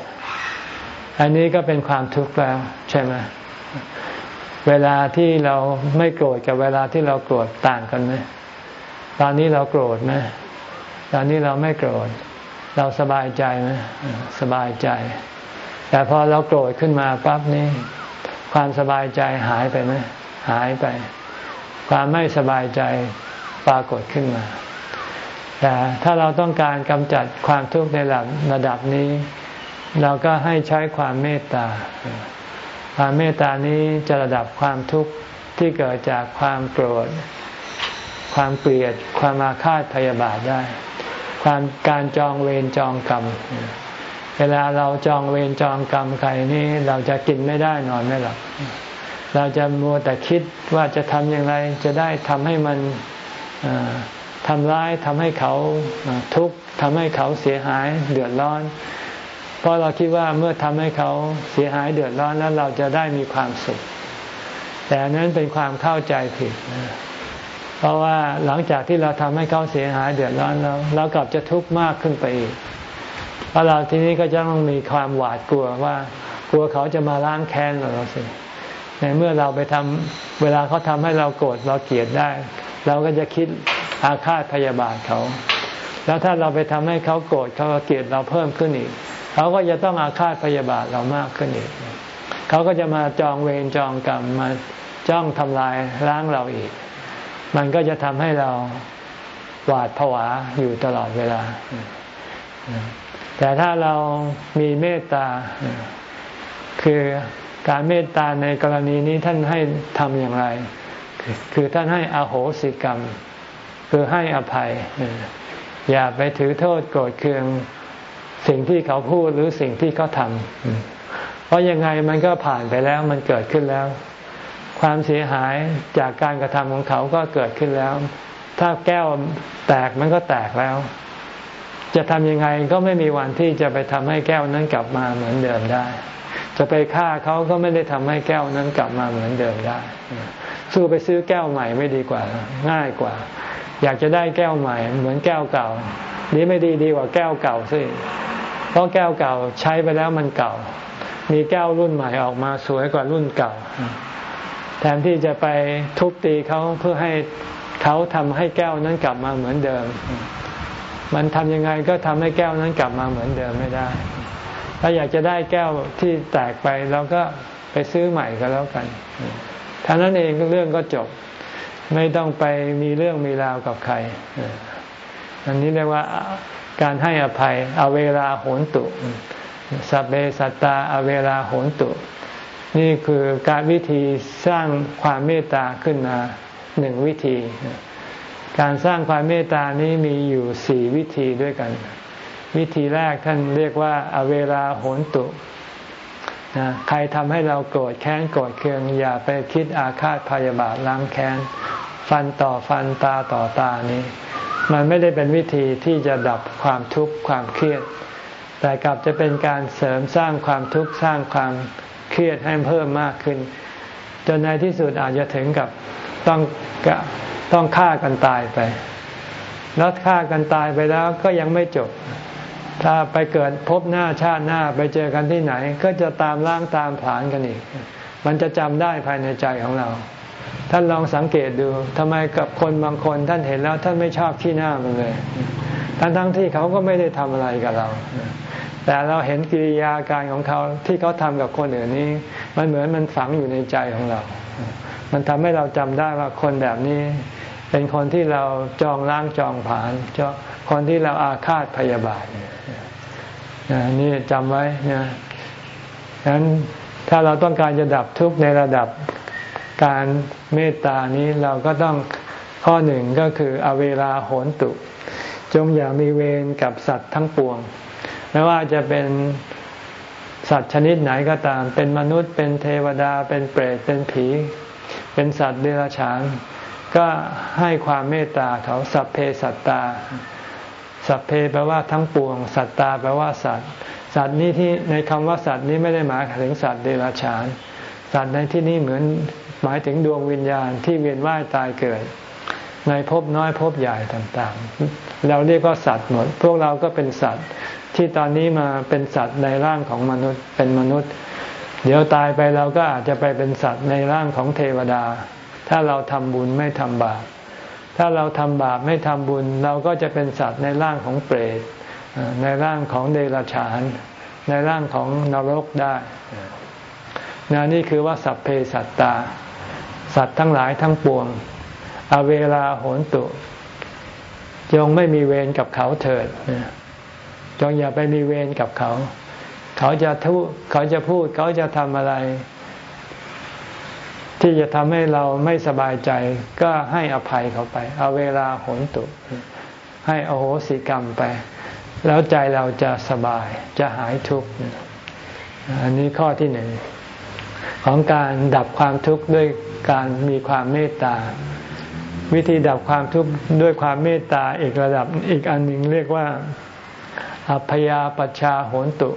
อันนี้ก็เป็นความทุกข์แล้วใช่ไหมเวลาที่เราไม่โกรธกับเวลาที่เราโกรธต่างกันไหมตอนนี้เราโกรธไหมตอนนี้เราไม่โกรธ เราสบายใจไหมสบายใจ แต่พอเราโกรธขึ้นมาปั๊บนี้ ความสบายใจหายไปไหมหายไป ความไม่สบายใจปรากฏขึ้นมา แต่ถ้าเราต้องการกำจัดความทุกข์ในระดับระดับนี้ เราก็ให้ใช้ความเมตตา ความเมตตานี้จะระดับความทุกข์ที่เกิดจากความโกรธ ความเกลียด ความอาฆาตพยาบาทได้ ความการจองเวรจองกรรม เวลาเราจองเวรจองกรรมใครนี่เราจะกินไม่ได้นอนไม่หลับเราจะมัวแต่คิดว่าจะทำอย่างไรจะได้ทำให้มันทำร้ายทำให้เขาทุกข์ทำให้เขาเสียหายเดือดร้อน เพราะเราคิดว่าเมื่อทำให้เขาเสียหายเดือดร้อนแล้วเราจะได้มีความสุข แต่นั้นเป็นความเข้าใจผิด เพราะว่าหลังจากที่เราทำให้เขาเสียหายเดือดร้อนแล้วเรากลับจะทุกข์มากขึ้นไปอีกเพราะเราทีนี้ก็จะต้องมีความหวาดกลัวว่ากลัวเขาจะมาล้างแค้นเราสิในเมื่อเราไปทำเวลาเขาทำให้เราโกรธเราเกลียดได้ เราก็จะคิดอาฆาตพยาบาทเขา แล้วถ้าเราไปทำให้เขาโกรธเขาเกลียดเราเพิ่มขึ้นอีก เขาก็จะต้องอาฆาตพยาบาทเรามากขึ้นอีก เขาก็จะมาจองเวรจองกรรมมาจ้องทำลายล้างเราอีก มันก็จะทำให้เราหวาดผวาอยู่ตลอดเวลา แต่ถ้าเรามีเมตตา คือการเมตตาในกรณีนี้ท่านให้ทำอย่างไร คือท่านให้อโหสิกรรม คือให้อภัย อย่าไปถือโทษโกรธเคืองสิ่งที่เขาพูดหรือสิ่งที่เขาทำเพราะยังไงมันก็ผ่านไปแล้วมันเกิดขึ้นแล้ว ความเสียหายจากการกระทำของเขาก็เกิดขึ้นแล้ว ถ้าแก้วแตกมันก็แตกแล้ว จะทำยังไงก็ไม่มีวันที่จะไปทำให้แก้วนั้นกลับมาเหมือนเดิมได้ จะไปฆ่าเขาก็ไม่ได้ทำให้แก้วนั้นกลับมาเหมือนเดิมได้ สู้ไปซื้อแก้วใหม่ไม่ดีกว่า ง่ายกว่า อยากจะได้แก้วใหม่ เหมือนแก้วเก่านี้ไม่ดีดีกว่าแก้วเก่าสิเพราะแก้วเก่าใช้ไปแล้วมันเก่า มีแก้วรุ่นใหม่ออกมาสวยกว่ารุ่นเก่า ทนที่จะไปทุบตีเขาเพื่อให้เขาทำให้แก้วนั้นกลับมาเหมือนเดิม มันทำยังไงก็ทำให้แก้วนั้นกลับมาเหมือนเดิมไม่ได้ ถ้าอยากจะได้แก้วที่แตกไปเราก็ไปซื้อใหม่ก็แล้วกันท่านั้นเองเรื่องก็จบ ไม่ต้องไปมีเรื่องมีราวกับใคร อันนี้เรียกว่าการให้อภัย อเวลาโหนตุสัพเพสัตตา อเวลาโหนตุ นี่คือการวิธีสร้างความเมตตาขึ้นมาหนึ่งวิธี การสร้างความเมตตานี้มีอยู่สี่วิธีด้วยกัน วิธีแรกท่านเรียกว่าอเวลาโหนตุนะใครทำให้เราโกรธแค้นโกรธเคือง อย่าไปคิดอาฆาตพยาบาทล้างแค้น ฟันต่อฟันตาต่อตานี้ มันไม่ได้เป็นวิธีที่จะดับความทุกข์ความเครียด แต่กลับจะเป็นการเสริมสร้างความทุกข์สร้างความ เครียดให้เพิ่มมากขึ้น จนในที่สุดอาจจะถึงกับต้องต้องฆ่ากันตายไป แล้วฆ่ากันตายไปแล้วก็ยังไม่จบ ถ้าไปเกิดพบหน้าชาติหน้าไปเจอกันที่ไหน ก็จะตามล่างตามผานกันอีก มันจะจำได้ภายในใจของเราท่านลองสังเกตดูทำไมกับคนบางคนท่านเห็นแล้วท่านไม่ชอบที่หน้ามันเลย ทั้งทั้งที่เขาก็ไม่ได้ทำอะไรกับเรา แต่เราเห็นกิริยาการของเขาที่เขาทำกับคนอื่นนี้ มันเหมือนมันฝังอยู่ในใจของเรา มันทำให้เราจำได้ว่าคนแบบนี้ เป็นคนที่เราจองล้างจองผานจคนที่เราอาฆาตพยาบาทนี่จำไว้นะฉะนั้นถ้าเราต้องการจะดับทุกข์ในระดับการเมตตานี้เราก็ต้องข้อหนึ่งก็คืออเวลาโหนตุ จงอย่ามีเวรกับสัตว์ทั้งปวง ไม่ว่าจะเป็นสัตว์ชนิดไหนก็ตาม เป็นมนุษย์ เป็นเทวดา เป็นเปรต เป็นผี เป็นสัตว์เดรัจฉาน ก็ให้ความเมตตาเขาสัพเพสัตตา สัพเพแปลว่าทั้งปวง สัตตาแปลว่าสัตว์ สัตว์นี้ที่ในคำว่าสัตว์นี้ไม่ได้หมายถึงสัตว์เดรัจฉาน สัตว์ในที่นี้เหมือนหมายถึงดวงวิญญาณที่เวียนว่ายตายเกิด ในภพน้อยภพใหญ่ต่างๆ เราเรียกว่าสัตว์หมด พวกเราก็เป็นสัตว์ ที่ตอนนี้มาเป็นสัตว์ในร่างของมนุษย์เป็นมนุษย์ เดี๋ยวตายไปเราก็อาจจะไปเป็นสัตว์ในร่างของเทวดา ถ้าเราทำบุญไม่ทำบาปถ้าเราทำบาปไม่ทำบุญ เราก็จะเป็นสัตว์ในร่างของเปรตในร่างของเดรัจฉาน ในร่างของนรกได้นนี่คือว่าสัพเพสัตตา สัตว์ทั้งหลายทั้งปวง อเวลาโหนตุจงไม่มีเวรกับเขาเถิด จงอย่าไปมีเวรกับเขา เขาจะทุเขาจะพูด เขาจะทำอะไร ที่จะทำให้เราไม่สบายใจ ก็ให้อภัยเขาไป เอาเวลาโหนตุ ให้อโหสิกรรมไป แล้วใจเราจะสบาย จะหายทุกข์ อันนี้ข้อที่หนึ่งของการดับความทุกข์ด้วยการมีความเมตตา วิธีดับความทุกข์ด้วยความเมตตาอีกระดับอีกอันหนึ่งเรียกว่า อัพยาปชาโหนตุ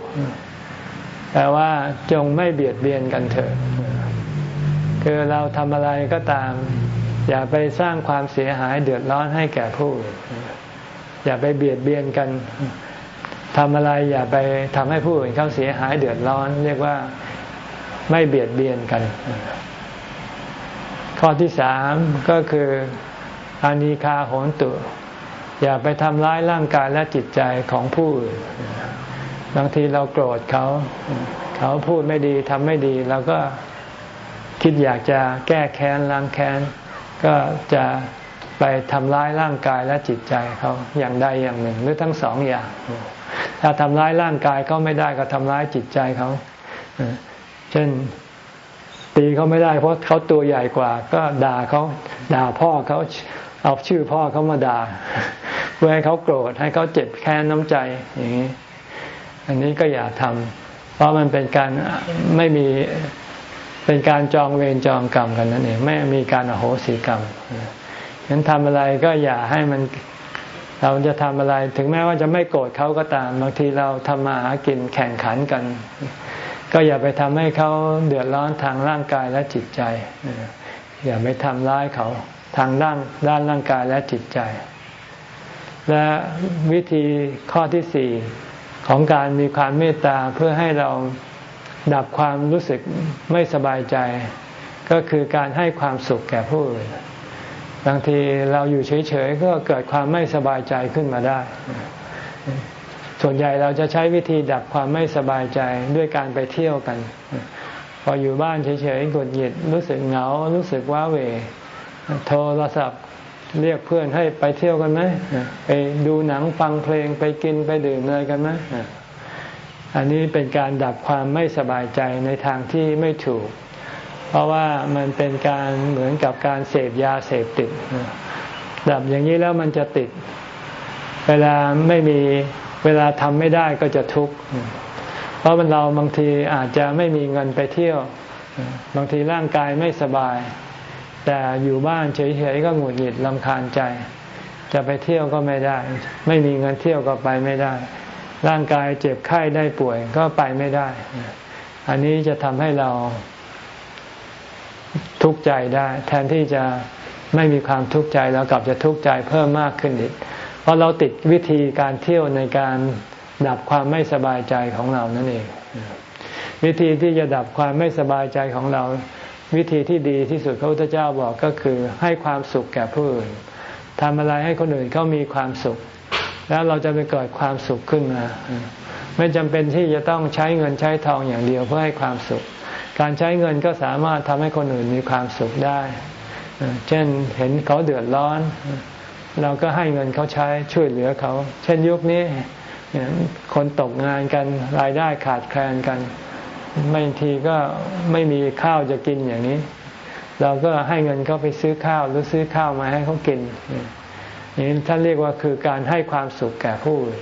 แปลว่าจงไม่เบียดเบียนกันเถิดคือเราทำอะไรก็ตาม อย่าไปสร้างความเสียหายเดือดร้อนให้แก่ผู้อื่นอย่าไปเบียดเบียนกันทำอะไรอย่าไปทำให้ผู้อื่นเขาเสียหายเดือดร้อน เรียกว่าไม่เบียดเบียนกัน ข้อที่สามก็คืออานิคาโหนตุ อย่าไปทำร้ายร่างกายและจิตใจของผู้อื่นบางทีเราโกรธเขา เขาพูดไม่ดีทำไม่ดีเราก็คิดอยากจะแก้แค้นล้างแค้น ก็จะไปทำร้ายร่างกายและจิตใจเขาอย่างใดอย่างหนึ่ง หรือทั้งสองอย่าง ถ้าทำร้ายร่างกายเขาไม่ได้ก็ทำร้ายจิตใจเขาเช่นตีเขาไม่ได้เพราะเขาตัวใหญ่กว่า ก็ด่าเขาด่าพ่อเขา เอาชื่อพ่อเขามาด่าเพื่อให้เขาโกรธให้เขาเจ็บแค้นน้ำใจอย่างนี้อันนี้ก็อย่าทำเพราะมันเป็นการไม่มีเป็นการจองเวรจองกรรมกันนั่นเองไม่มีการอโหสิกรรมฉะนั้นทำอะไรก็อย่าให้มันเราจะทำอะไรถึงแม้ว่าจะไม่โกรธเขาก็ตามบางทีเราทำมาหากินแข่งขันกัน ก็อย่าไปทำให้เขาเดือดร้อนทางร่างกายและจิตใจ อย่าไปทำร้ายเขา ทางด้านด้านร่างกายและจิตใจ และวิธีข้อที่สี่ของการมีความเมตตาเพื่อให้เราดับความรู้สึกไม่สบายใจ ก็คือการให้ความสุขแก่ผู้อื่นบางทีเราอยู่เฉยๆก็เกิดความไม่สบายใจขึ้นมาได้ ส่วนใหญ่เราจะใช้วิธีดับความไม่สบายใจด้วยการไปเที่ยวกัน พออยู่บ้านเฉยๆกดหยิดรู้สึกเหงา รู้สึกว้าเหว โทรศัพท์เรียกเพื่อนให้ไปเที่ยวกันไหมไปดูหนังฟังเพลงไปกินไปดื่มอะไรกันไหมอันนี้เป็นการดับความไม่สบายใจในทางที่ไม่ถูก เพราะว่ามันเป็นการเหมือนกับการเสพยาเสพติด ดับอย่างนี้แล้วมันจะติด เวลาไม่มีเวลาทำไม่ได้ก็จะทุกข์เพราะมันเราบางทีอาจจะไม่มีเงินไปเที่ยว บางทีร่างกายไม่สบาย แต่อยู่บ้านเฉยๆก็หงุดหงิดลำคาญใจ จะไปเที่ยวก็ไม่ได้ ไม่มีเงินเที่ยวก็ไปไม่ได้ ร่างกายเจ็บไข้ได้ป่วยก็ไปไม่ได้ อันนี้จะทำให้เราทุกข์ใจได้ แทนที่จะไม่มีความทุกข์ใจเรากลับจะทุกข์ใจเพิ่มมากขึ้นอีก เพราะเราติดวิธีการเที่ยวในการดับความไม่สบายใจของเรานั่นเอง วิธีที่จะดับความไม่สบายใจของเรา วิธีที่ดีที่สุดพระพุทธเจ้าบอกก็คือให้ความสุขแก่ผู้อื่นทำอะไรให้คนอื่นเขามีความสุข แล้วเราจะไปเกิดความสุขขึ้นมา ไม่จำเป็นที่จะต้องใช้เงินใช้ทองอย่างเดียวเพื่อให้ความสุข การใช้เงินก็สามารถทำให้คนอื่นมีความสุขได้ เช่นเห็นเขาเดือดร้อน เราก็ให้เงินเขาใช้ช่วยเหลือเขา เช่นยุคนี้คนตกงานกันรายได้ขาดแคลนกัน ไม่ทีก็ไม่มีข้าวจะกินอย่างนี้ เราก็ให้เงินเขาไปซื้อข้าวหรือซื้อข้าวมาให้เขากินนี่ท่านเรียกว่าคือการให้ความสุขแก่ผู้อื่น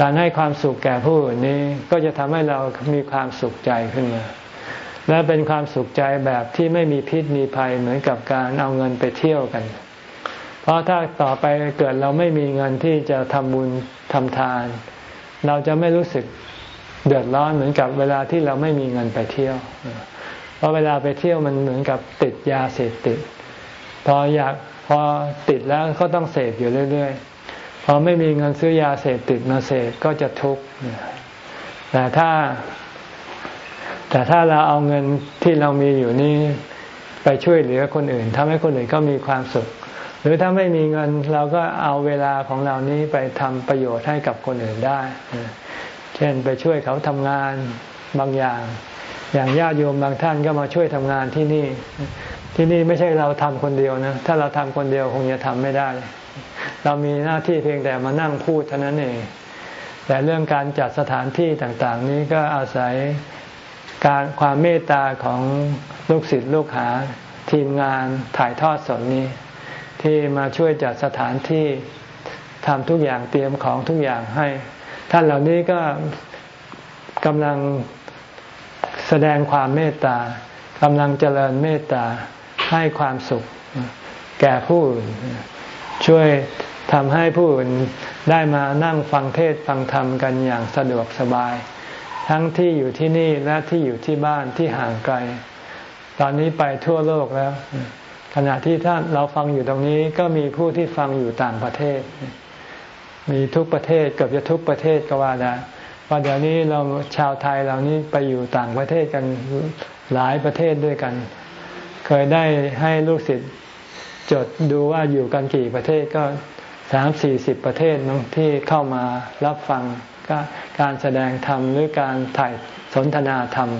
การให้ความสุขแก่ผู้อื่นนี้ก็จะทำให้เรามีความสุขใจขึ้นมา และเป็นความสุขใจแบบที่ไม่มีพิษมีภัยเหมือนกับการเอาเงินไปเที่ยวกัน เพราะถ้าต่อไปเกิดเราไม่มีเงินที่จะทำบุญทำทาน เราจะไม่รู้สึก เดือดร้อนเหมือนกับเวลาที่เราไม่มีเงินไปเที่ยว เพราะเวลาไปเที่ยวมันเหมือนกับติดยาเสพติด พออยากพอติดแล้วก็ต้องเสพอยู่เรื่อยๆ พอไม่มีเงินซื้อยาเสพติดมาเสพก็จะทุกข์ แต่ถ้า แต่ถ้าเราเอาเงินที่เรามีอยู่นี้ไปช่วยเหลือคนอื่นทำให้คนอื่นก็มีความสุข หรือถ้าไม่มีเงินเราก็เอาเวลาของเรานี้ไปทำประโยชน์ให้กับคนอื่นได้ เช่นไปช่วยเขาทำงานบางอย่าง อย่างญาติโยมบางท่านก็มาช่วยทำงานที่นี่ ที่นี่ไม่ใช่เราทำคนเดียวนะ ถ้าเราทำคนเดียวคงจะทำไม่ได้ เรามีหน้าที่เพียงแต่มานั่งพูดเท่านั้นเอง แต่เรื่องการจัดสถานที่ต่างๆ นี้ก็อาศัยการความเมตตาของลูกศิษย์ลูกหา ทีมงานถ่ายทอดสดนี้ ที่มาช่วยจัดสถานที่ทำทุกอย่างเตรียมของทุกอย่างให้ ท่านเหล่านี้ก็กำลังแสดงความเมตตากำลังเจริญเมตตาให้ความสุข แก่ผู้อื่นช่วยทำให้ผู้อื่นได้มานั่งฟังเทศฟังธรรมกันอย่างสะดวกสบาย ทั้งที่อยู่ที่นี่และที่อยู่ที่บ้านที่ห่างไกล ตอนนี้ไปทั่วโลกแล้ว ขณะที่ท่านเราฟังอยู่ตรงนี้ก็มีผู้ที่ฟังอยู่ต่างประเทศ มีทุกประเทศเกือบจะทุกประเทศก็ว่าได้เพราะเดี๋ยวนี้เราชาวไทยเรานี้ไปอยู่ต่างประเทศกันหลายประเทศด้วยกัน เคยได้ให้ลูกศิษย์จดดูว่าอยู่กันกี่ประเทศก็สามสี่สิบประเทศน้องที่เข้ามารับฟังก็การแสดงธรรมหรือการถ่ายสนทนาธรรม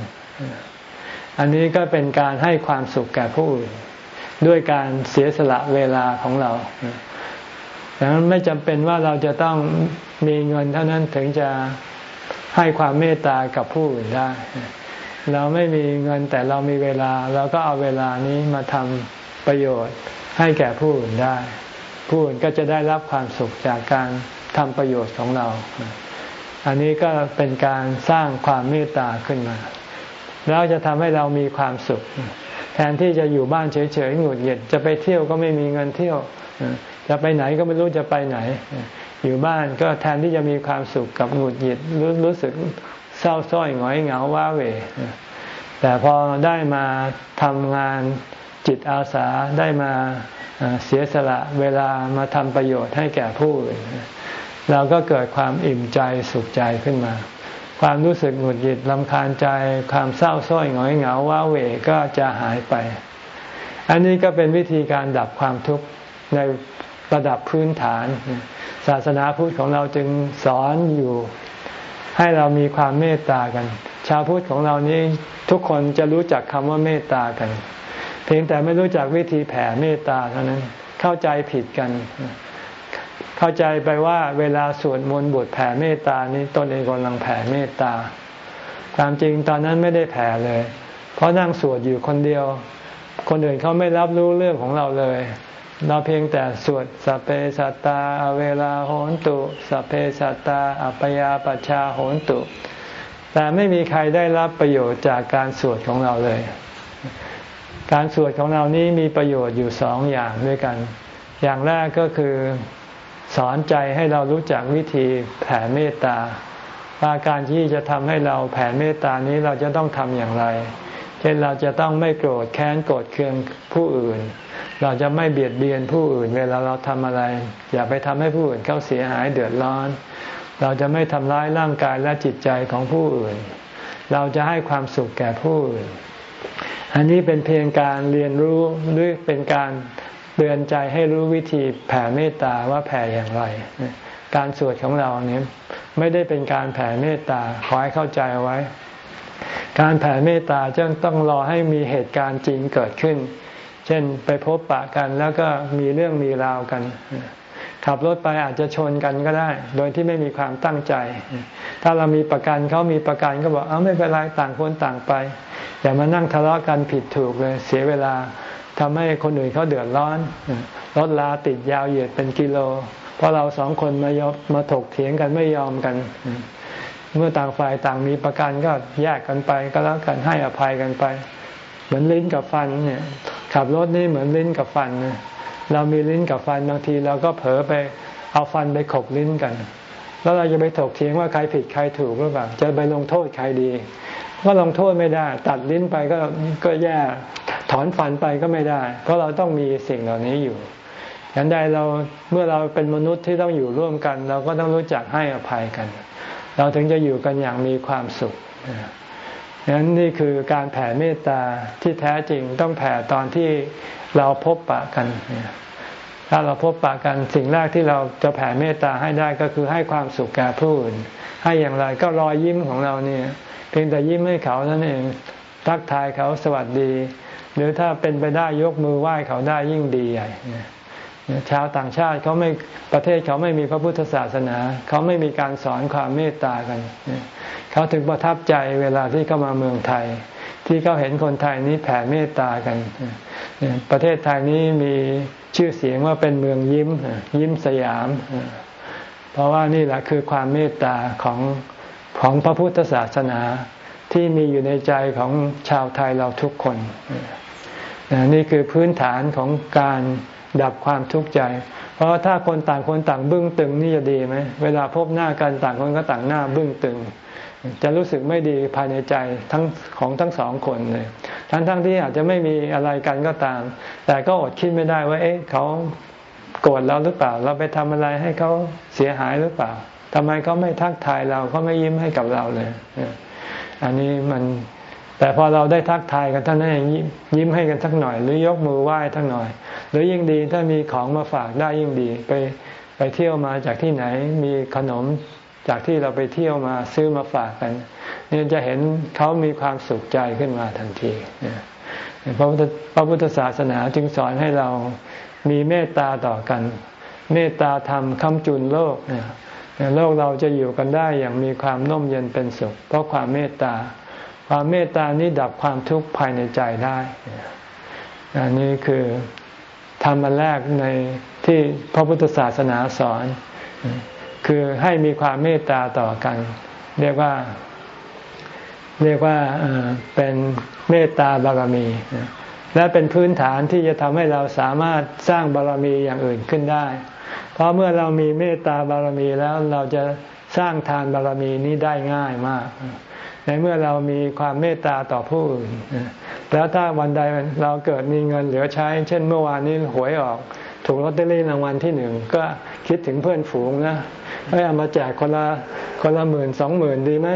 อันนี้ก็เป็นการให้ความสุขแก่ผู้อื่น ด้วยการเสียสละเวลาของเรา ดังนั้นไม่จำเป็นว่าเราจะต้องมีเงินเท่านั้นถึงจะให้ความเมตตากับผู้อื่นได้ เราไม่มีเงินแต่เรามีเวลาเราก็เอาเวลานี้มาทำประโยชน์ให้แก่ผู้อื่นได้ ผู้อื่นก็จะได้รับความสุขจากการทำประโยชน์ของเรา อันนี้ก็เป็นการสร้างความเมตตาขึ้นมา แล้วจะทำให้เรามีความสุข แทนที่จะอยู่บ้านเฉยๆหงุดหงิดจะไปเที่ยวก็ไม่มีเงินเที่ยว จะไปไหนก็ไม่รู้จะไปไหน อยู่บ้านก็แทนที่จะมีความสุขกับหงุดหงิดรู้รู้สึกเศร้าส้อยหงอยเหงาว้าเหวแต่พอได้มาทำงานจิตอาสาได้มาเสียสละเวลามาทำประโยชน์ให้แก่ผู้อื่นเราก็เกิดความอิ่มใจสุขใจขึ้นมา ความรู้สึกหงุดหงิดลำคาญใจ ความเศร้าส้อยหงอยเหงาว้าเหวก็จะหายไป อันนี้ก็เป็นวิธีการดับความทุกข์ใน ระดับพื้นฐาน ศาสนาพุทธของเราจึงสอนอยู่ ให้เรามีความเมตตากัน ชาวพุทธของเรานี้ทุกคนจะรู้จักคำว่าเมตตากัน เพียงแต่ไม่รู้จักวิธีแผ่เมตตาเท่านั้นเข้าใจผิดกัน เข้าใจไปว่าเวลาสวดมนต์บทแผ่เมตตานี้ตนเองกำลังแผ่เมตตาความจริงตอนนั้นไม่ได้แผ่เลย เพราะนั่งสวดอยู่คนเดียว คนอื่นเขาไม่รับรู้เรื่องของเราเลย เราเพียงแต่สวดสัพเพสัตตาเวลาโหนตุสัพเพสัตตาอัปยาปชาโหนตุ แต่ไม่มีใครได้รับประโยชน์จากการสวดของเราเลย การสวดของเรานี้มีประโยชน์อยู่สองอย่างด้วยกัน อย่างแรกก็คือสอนใจให้เรารู้จักวิธีแผ่เมตตาว่าการที่จะทำให้เราแผ่เมตตานี้เราจะต้องทำอย่างไร ช่นเราจะต้องไม่โกรธแค้นโกรธเคืองผู้อื่น เราจะไม่เบียดเบียนผู้อื่น เวลาเราทำอะไร อย่าไปทำให้ผู้อื่นเขาเสียหายเดือดร้อน เราจะไม่ทำร้ายร่างกายและจิตใจของผู้อื่น เราจะให้ความสุขแก่ผู้อื่น อันนี้เป็นเพียงการเรียนรู้หรือเป็นการเตือนใจให้รู้วิธีแผ่เมตตาว่าแผ่อย่างไร การสวดของเราเนี่ยไม่ได้เป็นการแผ่เมตตาขอให้เข้าใจไว้ การแผ่เมตตาจะต้องรอให้มีเหตุการณ์จริงเกิดขึ้น เช่นไปพบปะกันแล้วก็มีเรื่องมีราวกัน ขับรถไปอาจจะชนกันก็ได้ โดยที่ไม่มีความตั้งใจ ถ้าเรามีประกันเขามีประกันก็บอกเอาไม่เป็นไรต่างคนต่างไป อย่ามานั่งทะเลาะกันผิดถูกเลยเสียเวลาทำให้คนอื่นเขาเดือดร้อนรถลาติดยาวเหยียดเป็นกิโล เพราะเราสองคนมายมาถกเถียงกันไม่ยอมกัน เมื่อต่างฝ่ายต่างมีประกันก็แยกกันไป ก็แล้วกันให้อภัยกันไป เหมือนลิ้นกับฟันเนี่ย ขับรถนี่เหมือนลิ้นกับฟันเรามีลิ้นกับฟันบางทีเราก็เผลอไปเอาฟันไปขบลิ้นกัน แล้วเราจะไปถกเถียงว่าใครผิดใครถูกหรือเปล่าจะไปลงโทษใครดี ก็ลงโทษไม่ได้ ตัดลิ้นไปก็ก็แย่ถอนฟันไปก็ไม่ได้ เพราะเราต้องมีสิ่งเหล่านี้อยู่ยันใดเราเมื่อเราเป็นมนุษย์ที่ต้องอยู่ร่วมกัน เราก็ต้องรู้จักให้อภัยกัน เราถึงจะอยู่กันอย่างมีความสุขดังนั้นนี่คือการแผ่เมตตาที่แท้จริงต้องแผ่ตอนที่เราพบปะกัน ถ้าเราพบปะกันสิ่งแรกที่เราจะแผ่เมตตาให้ได้ก็คือให้ความสุขแก่ผู้อื่นให้อย่างไรก็รอยยิ้มของเราเนี่ย เพียงแต่ยิ้มให้เขานั่นเองทักทายเขาสวัสดี หรือถ้าเป็นไปได้ยกมือไหว้เขาได้ยิ่งดีใหญ่ ชาวต่างชาติเขาไม่ประเทศเขาไม่มีพระพุทธศาสนา เขาไม่มีการสอนความเมตตากัน เขาถึงประทับใจเวลาที่เข้ามาเมืองไทย ที่เขาเห็นคนไทยนี้แผ่เมตตากัน ประเทศไทยนี้มีชื่อเสียงว่าเป็นเมืองยิ้ม ยิ้มสยาม เพราะว่านี่แหละคือความเมตตาของของพระพุทธศาสนาที่มีอยู่ในใจของชาวไทยเราทุกคน นี่คือพื้นฐานของการ ดับความทุกข์ใจ เพราะถ้าคนต่างคนต่างบึ้งตึงนี่จะดีไหมเวลาพบหน้ากันต่างคนก็ต่างหน้าบึ้งตึง จะรู้สึกไม่ดีภายในใจทั้งของทั้งสองคนเลยทั้งทั้งที่อาจจะไม่มีอะไรกันก็ตาม แต่ก็อดคิดไม่ได้ว่า เอ๊ะเขาโกรธเราหรือเปล่า เราไปทำอะไรให้เขาเสียหายหรือเปล่าทำไมเขาไม่ทักทายเราเขาไม่ยิ้มให้กับเราเลย อันนี้มันแต่พอเราได้ทักทายกันท่านนั้นยิ้มให้กันสักหน่อย หรือยกมือไหว้ทั้งหน่อย หรือยิ่งดีถ้ามีของมาฝากได้ยิ่งดีไปไปเที่ยวมาจากที่ไหนมีขนมจากที่เราไปเที่ยวมาซื้อมาฝากกันเนี่ยจะเห็นเขามีความสุขใจขึ้นมาทันทีพระพุทธพระพุทธศาสนาจึงสอนให้เรามีเมตตาต่อกัน เมตตาธรรมคำจุนโลกเนี่ยโลกเราจะอยู่กันได้อย่างมีความน่มเย็นเป็นสุข เพราะความเมตตา ความเมตตานี้ดับความทุกข์ภายในใจได้อันนี้คือ ทำมาแรกในที่พระพุทธศาสนาสอน คือให้มีความเมตตาต่อกัน เรียกว่า เรียกว่าเป็นเมตตาบารมี และเป็นพื้นฐานที่จะทำให้เราสามารถสร้างบารมีอย่างอื่นขึ้นได้ เพราะเมื่อเรามีเมตตาบารมีแล้วเราจะสร้างทานบารมีนี้ได้ง่ายมาก ในเมื่อเรามีความเมตตาต่อผู้อื่น แล้วถ้าวันใดเราเกิดมีเงินเหลือใช้ เช่นเมื่อวานนี้หวยออก ถูกลอตเตอรี่รางวัลที่หนึ่งก็คิดถึงเพื่อนฝูงนะให้เอามาแจกคนละคนละหมื่นสองหมื่นดีไหม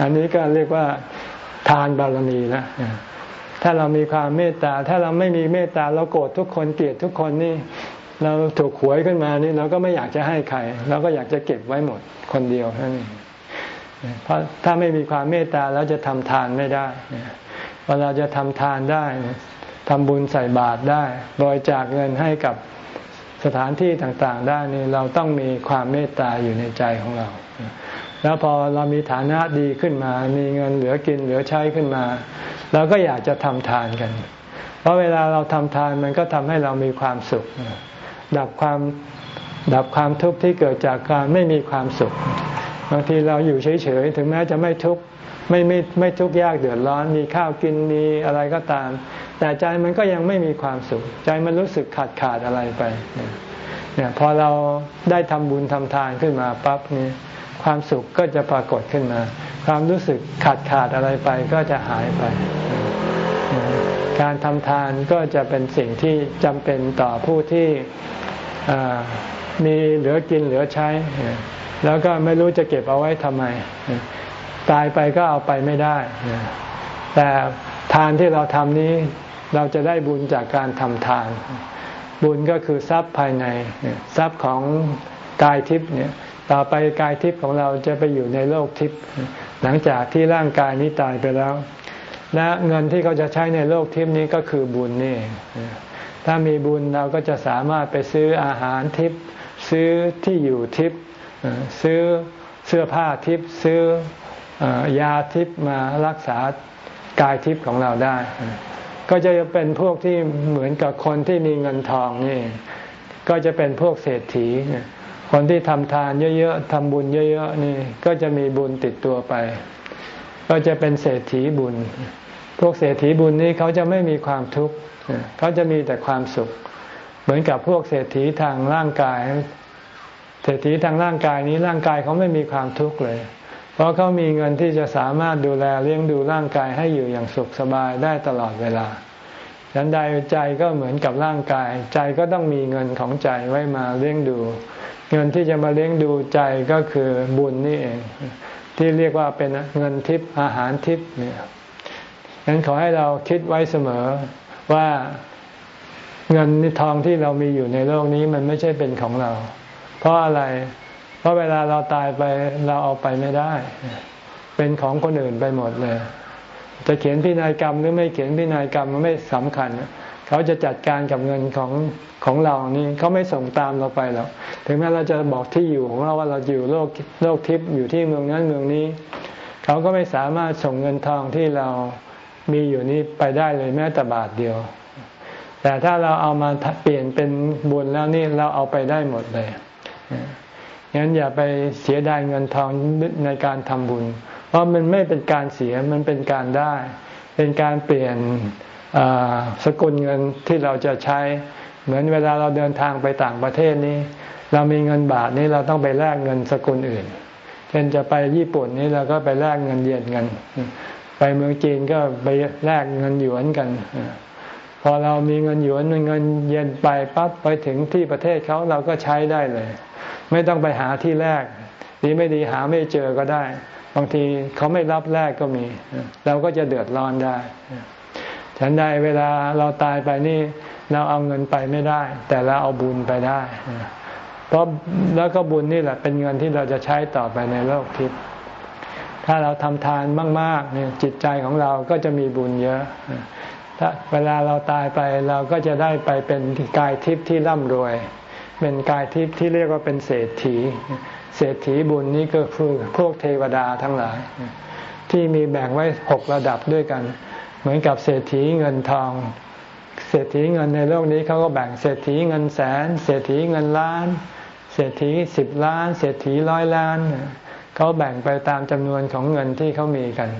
อันนี้ก็เรียกว่าทานบารมีนะถ้าเรามีความเมตตา ถ้าเราไม่มีเมตตาเราโกรธทุกคนเกลียดทุกคนนี่ เราถูกหวยขึ้นมานี่เราก็ไม่อยากจะให้ใคร เราก็อยากจะเก็บไว้หมดคนเดียวนั่นเอง เพราะถ้าไม่มีความเมตตาแล้วจะทำทานไม่ได้เวลาจะทำทานได้ทำบุญใส่บาตรได้บริจาคเงินให้กับสถานที่ต่างๆ ได้นี่เราต้องมีความเมตตาอยู่ในใจของเรา แล้วพอเรามีฐานะดีขึ้นมา มีเงินเหลือกินเหลือใช้ขึ้นมาเราก็อยากจะทำทานกัน เพราะเวลาเราทำทานมันก็ทำให้เรามีความสุข ดับความดับความทุกข์ที่เกิดจากการไม่มีความสุข บางทีเราอยู่เฉยๆถึงแม้จะไม่ทุกข์ไม่ไม่ไม่ทุกข์ยากเดือดร้อน มีข้าวกินมีอะไรก็ตาม แต่ใจมันก็ยังไม่มีความสุข ใจมันรู้สึกขาดขาดอะไรไปเนี่ยพอเราได้ทำบุญทำทานขึ้นมาปั๊บนี่ความสุขก็จะปรากฏขึ้นมา ความรู้สึกขาดขาดอะไรไปก็จะหายไป การทำทานก็จะเป็นสิ่งที่จำเป็นต่อผู้ที่ มีเหลือกินเหลือใช้ แล้วก็ไม่รู้จะเก็บเอาไว้ทำไม ตายไปก็เอาไปไม่ได้ แต่ทานที่เราทำนี้เราจะได้บุญจากการทำทาน บุญก็คือทรัพย์ภายใน ทรัพย์ของกายทิพย์เนี่ยต่อไปกายทิพย์ของเราจะไปอยู่ในโลกทิพย์หลังจากที่ร่างกายนี้ตายไปแล้ว และเงินที่เขาจะใช้ในโลกทิพย์นี้ก็คือบุญนี่ถ้ามีบุญเราก็จะสามารถไปซื้ออาหารทิพย์ ซื้อที่อยู่ทิพย์ซื้อเสื้อผ้าทิพย์ซื้อยาทิพย์มารักษากายทิพย์ของเราได้ ก็จะเป็นพวกที่เหมือนกับคนที่มีเงินทองนี่ ก็จะเป็นพวกเศรษฐี คนที่ทำทานเยอะๆทำบุญเยอะๆนี่ ก็จะมีบุญติดตัวไป ก็จะเป็นเศรษฐีบุญ พวกเศรษฐีบุญนี้เขาจะไม่มีความทุกข์เขาจะมีแต่ความสุข เหมือนกับพวกเศรษฐีทางร่างกาย เศรษฐีทางร่างกายนี้ร่างกายเขาไม่มีความทุกข์เลย เพราะเขามีเงินที่จะสามารถดูแลเลี้ยงดูร่างกายให้อยู่อย่างสุขสบายได้ตลอดเวลาฉันใดใจก็เหมือนกับร่างกาย ใจก็ต้องมีเงินของใจไว้มาเลี้ยงดู เงินที่จะมาเลี้ยงดูใจก็คือบุญนี่เอง ที่เรียกว่าเป็นเงินทิพย์อาหารทิพย์เนี่ยงั้นขอให้เราคิดไว้เสมอว่า เงินทองที่เรามีอยู่ในโลกนี้มันไม่ใช่เป็นของเรา เพราะอะไร เพราะเวลาเราตายไปเราเอาไปไม่ได้ เป็นของคนอื่นไปหมดเลย จะเขียนพินัยกรรมหรือไม่เขียนพินัยกรรมมันไม่สำคัญ เขาจะจัดการกับเงินของของเรานี่เขาไม่ส่งตามเราไปหรอกถึงแม้เราจะบอกที่อยู่ของเราว่าเราอยู่โลกโลกทิพย์อยู่ที่เมืองนั้นเมืองนี้ เขาก็ไม่สามารถส่งเงินทองที่เรามีอยู่นี้ไปได้เลยแม้แต่บาทเดียว แต่ถ้าเราเอามาเปลี่ยนเป็นบุญแล้วนี่เราเอาไปได้หมดเลยงั้นอย่าไปเสียดายเงินทองในการทำบุญ เพราะมันไม่เป็นการเสียมันเป็นการได้ เป็นการเปลี่ยนสกุลเงินที่เราจะใช้ เหมือนเวลาเราเดินทางไปต่างประเทศนี้ เรามีเงินบาทนี้เราต้องไปแลกเงินสกุลอื่น เช่นจะไปญี่ปุ่นนี้เราก็ไปแลกเงินเยนกัน ไปเมืองจีนก็ไปแลกเงินหยวนกัน พอเรามีเงินหยวนเงินเย็นไปปั๊บไปถึงที่ประเทศเขาเราก็ใช้ได้เลย ไม่ต้องไปหาที่แลกดีไม่ดีหาไม่เจอก็ได้ บางทีเขาไม่รับแลกก็มี เราก็จะเดือดร้อนได้ ฉันใดเวลาเราตายไปนี่เราเอาเงินไปไม่ได้ แต่เราเอาบุญไปได้ เพราะแล้วก็บุญนี่แหละเป็นเงินที่เราจะใช้ต่อไปในโลกทิพย์ถ้าเราทำทานมากๆเนี่ยจิตใจของเราก็จะมีบุญเยอะ ถ้าเวลาเราตายไปเราก็จะได้ไปเป็นกายทิพย์ที่ร่ำรวย เป็นกายทิพย์ที่เรียกว่าเป็นเศรษฐี เศรษฐีบุญนี้ก็คือพวกเทวดาทั้งหลาย ที่มีแบ่งไว้หกระดับด้วยกัน เหมือนกับเศรษฐีเงินทอง เศรษฐีเงินในโลกนี้เขาก็แบ่งเศรษฐีเงินแสน เศรษฐีเงินล้าน เศรษฐีสิบล้าน เศรษฐีร้อยล้านเขาแบ่งไปตามจำนวนของเงินที่เขามีกัน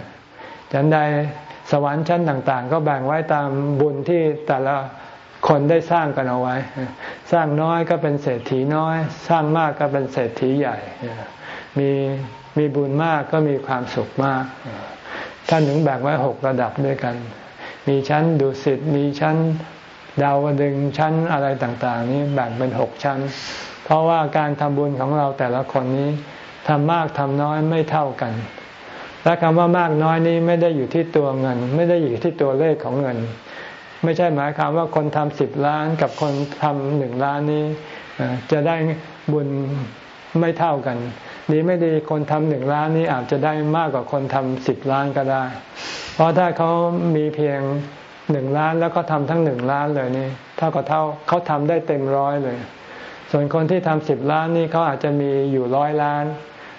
ฉันใดสวรรค์ชั้นต่าง ๆ ก็แบ่งไว้ตามบุญที่แต่ละคนได้สร้างกันเอาไว้ สร้างน้อยก็เป็นเศรษฐีน้อย สร้างมากก็เป็นเศรษฐีใหญ่ มีมีบุญมากก็มีความสุขมาก ท่านถึงแบ่งไว้หกระดับด้วยกัน มีชั้นดุสิต มีชั้นดาวดึงชั้นอะไรต่างๆ นี้แบ่งเป็นหกชั้น เพราะว่าการทำบุญของเราแต่ละคนนี้ทำมากทำน้อยไม่เท่ากัน และคำว่ามากน้อยนี้ไม่ได้อยู่ที่ตัวเงิน ไม่ได้อยู่ที่ตัวเลขของเงิน ไม่ใช่หมายความว่าคนทำสิบล้านกับคนทำหนึ่งล้านนี้จะได้บุญไม่เท่ากันดีไม่ดีคนทำหนึ่งล้านนี้อาจจะได้มากกว่าคนทำสิบล้านก็ได้ เพราะถ้าเขามีเพียงหนึ่งล้านแล้วก็ทำทั้งหนึ่งล้านเลยนี่เท่ากับเท่าเขาทำได้เต็มร้อยเลย ส่วนคนที่ทำสิบล้านนี่เขาอาจจะมีอยู่ร้อยล้าน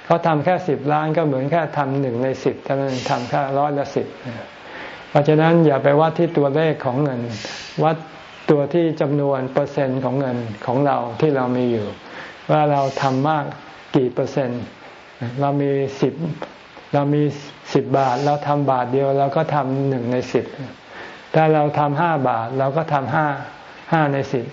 เขาทำแค่สิบล้านก็เหมือนแค่ทำหนึ่งในสิบเท่านั้นทำแค่ร้อยละสิบเพราะฉะนั้นอย่าไปวัดที่ตัวเลขของเงิน วัดตัวที่จำนวนเปอร์เซ็นต์ของเงินของเราที่เรามีอยู่ ว่าเราทำมากกี่เปอร์เซ็นต์ เรามีสิบเรามีสิบบาท เราทำบาทเดียวเราก็ทำหนึ่งในสิบถ้าเราทำห้าบาทเราก็ทำห้าห้าในสิบ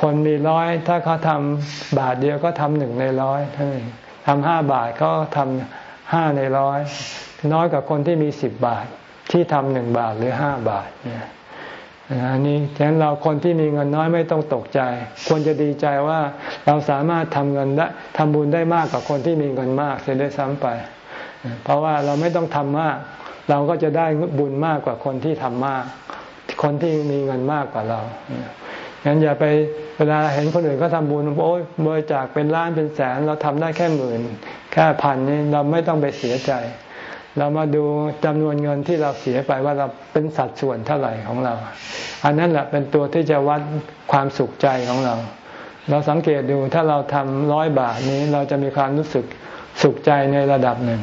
คนมีร้อยถ้าเขาทำบาทเดียวก็ทำหนึ่งในร้อยเท่านั้น ทำห้าบาทก็ทำห้าในร้อยน้อยกว่าคนที่มีสิบบาทที่ทำหนึ่งบาทหรือห้าบาทเนี่ยอันนี้ฉะนั้นเราคนที่มีเงินน้อยไม่ต้องตกใจ ควรจะดีใจว่าเราสามารถทำเงินได้ทำบุญได้มากกว่าคนที่มีเงินมากเสียด้ซ้ำไป เพราะว่าเราไม่ต้องทำมาก เราก็จะได้บุญมากกว่าคนที่ทำมาก คนที่มีเงินมากกว่าเรา งั้นอย่าไปเวลาเห็นคนอื่นเขาทาบุญโอ้ยบริจาคเป็นล้านเป็นแสน เราทำได้แค่หมื่นแค่พันนี่เราไม่ต้องไปเสียใจ เรามาดูจำนวนเงินที่เราเสียไปว่าเราเป็นสัดส่วนเท่าไหร่ของเรา อันนั้นแหละเป็นตัวที่จะวัดความสุขใจของเรา เราสังเกตดูถ้าเราทำร้อยบาทนี้เราจะมีความรู้สึกสุขใจในระดับหนึ่ง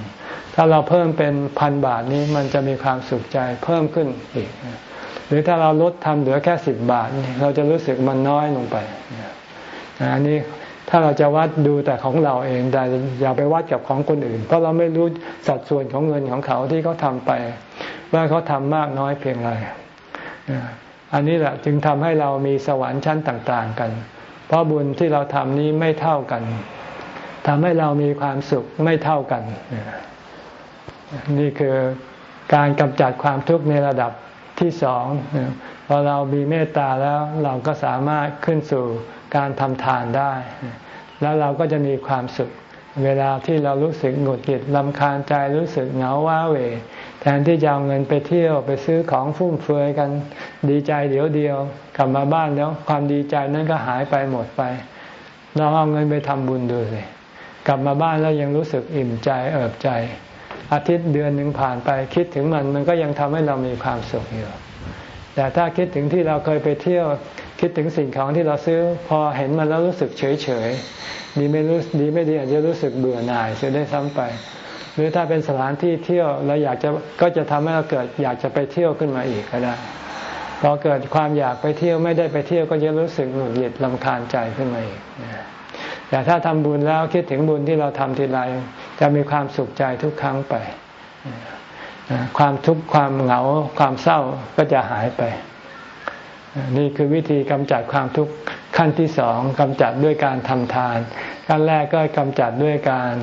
ถ้าเราเพิ่มเป็นพันบาทนี้มันจะมีความสุขใจเพิ่มขึ้นอีก หรือถ้าเราลดทำเหลือแค่สิบบาท เราจะรู้สึกมันน้อยลงไปอันนี้ถ้าเราจะวัดดูแต่ของเราเองแต่อย่าไปวัดกับของคนอื่น เพราะเราไม่รู้สัดส่วนของเงินของเขาที่เขาทาไป ว่าเขาทำมากน้อยเพียงไรอันนี้แหละจึงทำให้เรามีสวรรค์ชั้นต่าง ๆ กัน เพราะบุญที่เราทำนี้ไม่เท่ากันทำให้เรามีความสุขไม่เท่ากัน นี่คือการกำจัดความทุกข์ในระดับ ที่สองพอเรามีเมตตาแล้วเราก็สามารถขึ้นสู่การทำทานได้ แล้วเราก็จะมีความสุข เวลาที่เรารู้สึกหงุดหงิดลำคาญใจรู้สึกเหงาว้าเหวแทนที่จะเอาเงินไปเที่ยวไปซื้อของฟุ่มเฟือยกันดีใจเดี๋ยวเดียว กลับมาบ้านแล้วความดีใจนั้นก็หายไปหมดไปเราเอาเงินไปทำบุญดูสิกลับมาบ้านแล้วยังรู้สึกอิ่มใจเอิบใจ อาทิตย์เดือนหนึ่งผ่านไปคิดถึงมันมันก็ยังทำให้เรามีความสุขอยู่แต่ถ้าคิดถึงที่เราเคยไปเที่ยวคิดถึงสิ่งของที่เราซื้อ พอเห็นมันแล้วรู้สึกเฉยเฉยดีไม่รู้ดีไม่ดีอาจจะรู้สึกเบื่อหน่ายเสียได้ซ้ำไป หรือถ้าเป็นสถานที่เที่ยวเราอยากจะก็จะทำให้เราเกิดอยากจะไปเที่ยวขึ้นมาอีกก็ได้พอเกิดความอยากไปเที่ยวไม่ได้ไปเที่ยวก็จะรู้สึกหงุดหงิดลำคาญใจขึ้นมาอีกแต่ถ้าทำบุญแล้วคิดถึงบุญที่เราทำทีไร จะมีความสุขใจทุกครั้งไปความทุกข์ความเหงาความเศร้าก็จะหายไป นี่คือวิธีกำจัดความทุกข์ขั้นที่สองกำจัดด้วยการทำทาน ขั้นแรกก็กำจัดด้วยการ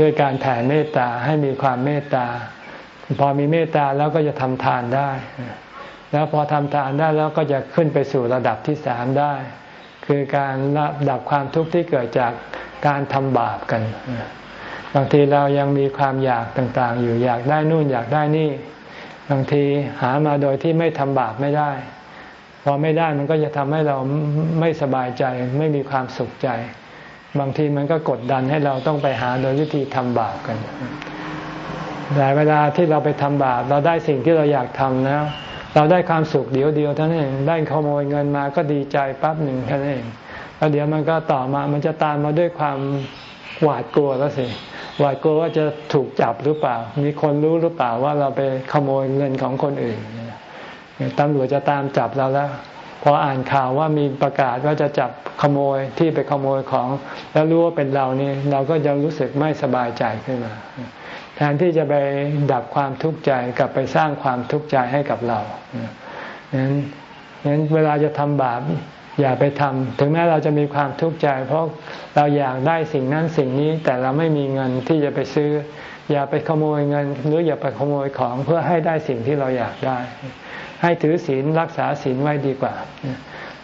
ด้วยการแผ่เมตตาให้มีความเมตตา พอมีเมตตาแล้วก็จะทำทานได้ แล้วพอทำทานได้แล้วก็จะขึ้นไปสู่ระดับที่สามได้ คือการระดับความทุกข์ที่เกิดจาก การทำบาปกัน บางทีเรายังมีความอยากต่างๆ อยู่อยากได้นู่นอยากได้นี่ บางทีหามาโดยที่ไม่ทำบาปไม่ได้ พอไม่ได้มันก็จะทำให้เราไม่สบายใจไม่มีความสุขใจ บางทีมันก็กดดันให้เราต้องไปหาโดยวิธีทำบาปกันแต่เวลาที่เราไปทำบาปเราได้สิ่งที่เราอยากทำแล้วเราได้ความสุขเดียวเดียวเท่านั้นเองได้ขโมยเงินมาก็ดีใจปั๊บหนึ่งแค่านั้นเอง แล้วเดี๋ยวมันก็ต่อมา มันจะตามมาด้วยความหวาดกลัวแล้วสิ หวาดกลัวว่าจะถูกจับหรือเปล่า มีคนรู้หรือเปล่าว่าเราไปขโมยเงินของคนอื่นตำรวจจะตามจับเราแล้ว พออ่านข่าวว่ามีประกาศว่าจะจับขโมยที่ไปขโมยของ แล้วรู้ว่าเป็นเรานี่เราก็จะรู้สึกไม่สบายใจขึ้นมา แทนที่จะไปดับความทุกข์ใจกลับไปสร้างความทุกข์ใจให้กับเรานั้นนั้นเวลาจะทำบาป อย่าไปทำถึงแม้เราจะมีความทุกข์ใจ เพราะเราอยากได้สิ่งนั้นสิ่งนี้แต่เราไม่มีเงินที่จะไปซื้อ อย่าไปขโมยเงิน หรืออย่าไปขโมยของเพื่อให้ได้สิ่งที่เราอยากได้ ให้ถือศีลรักษาศีลไว้ดีกว่า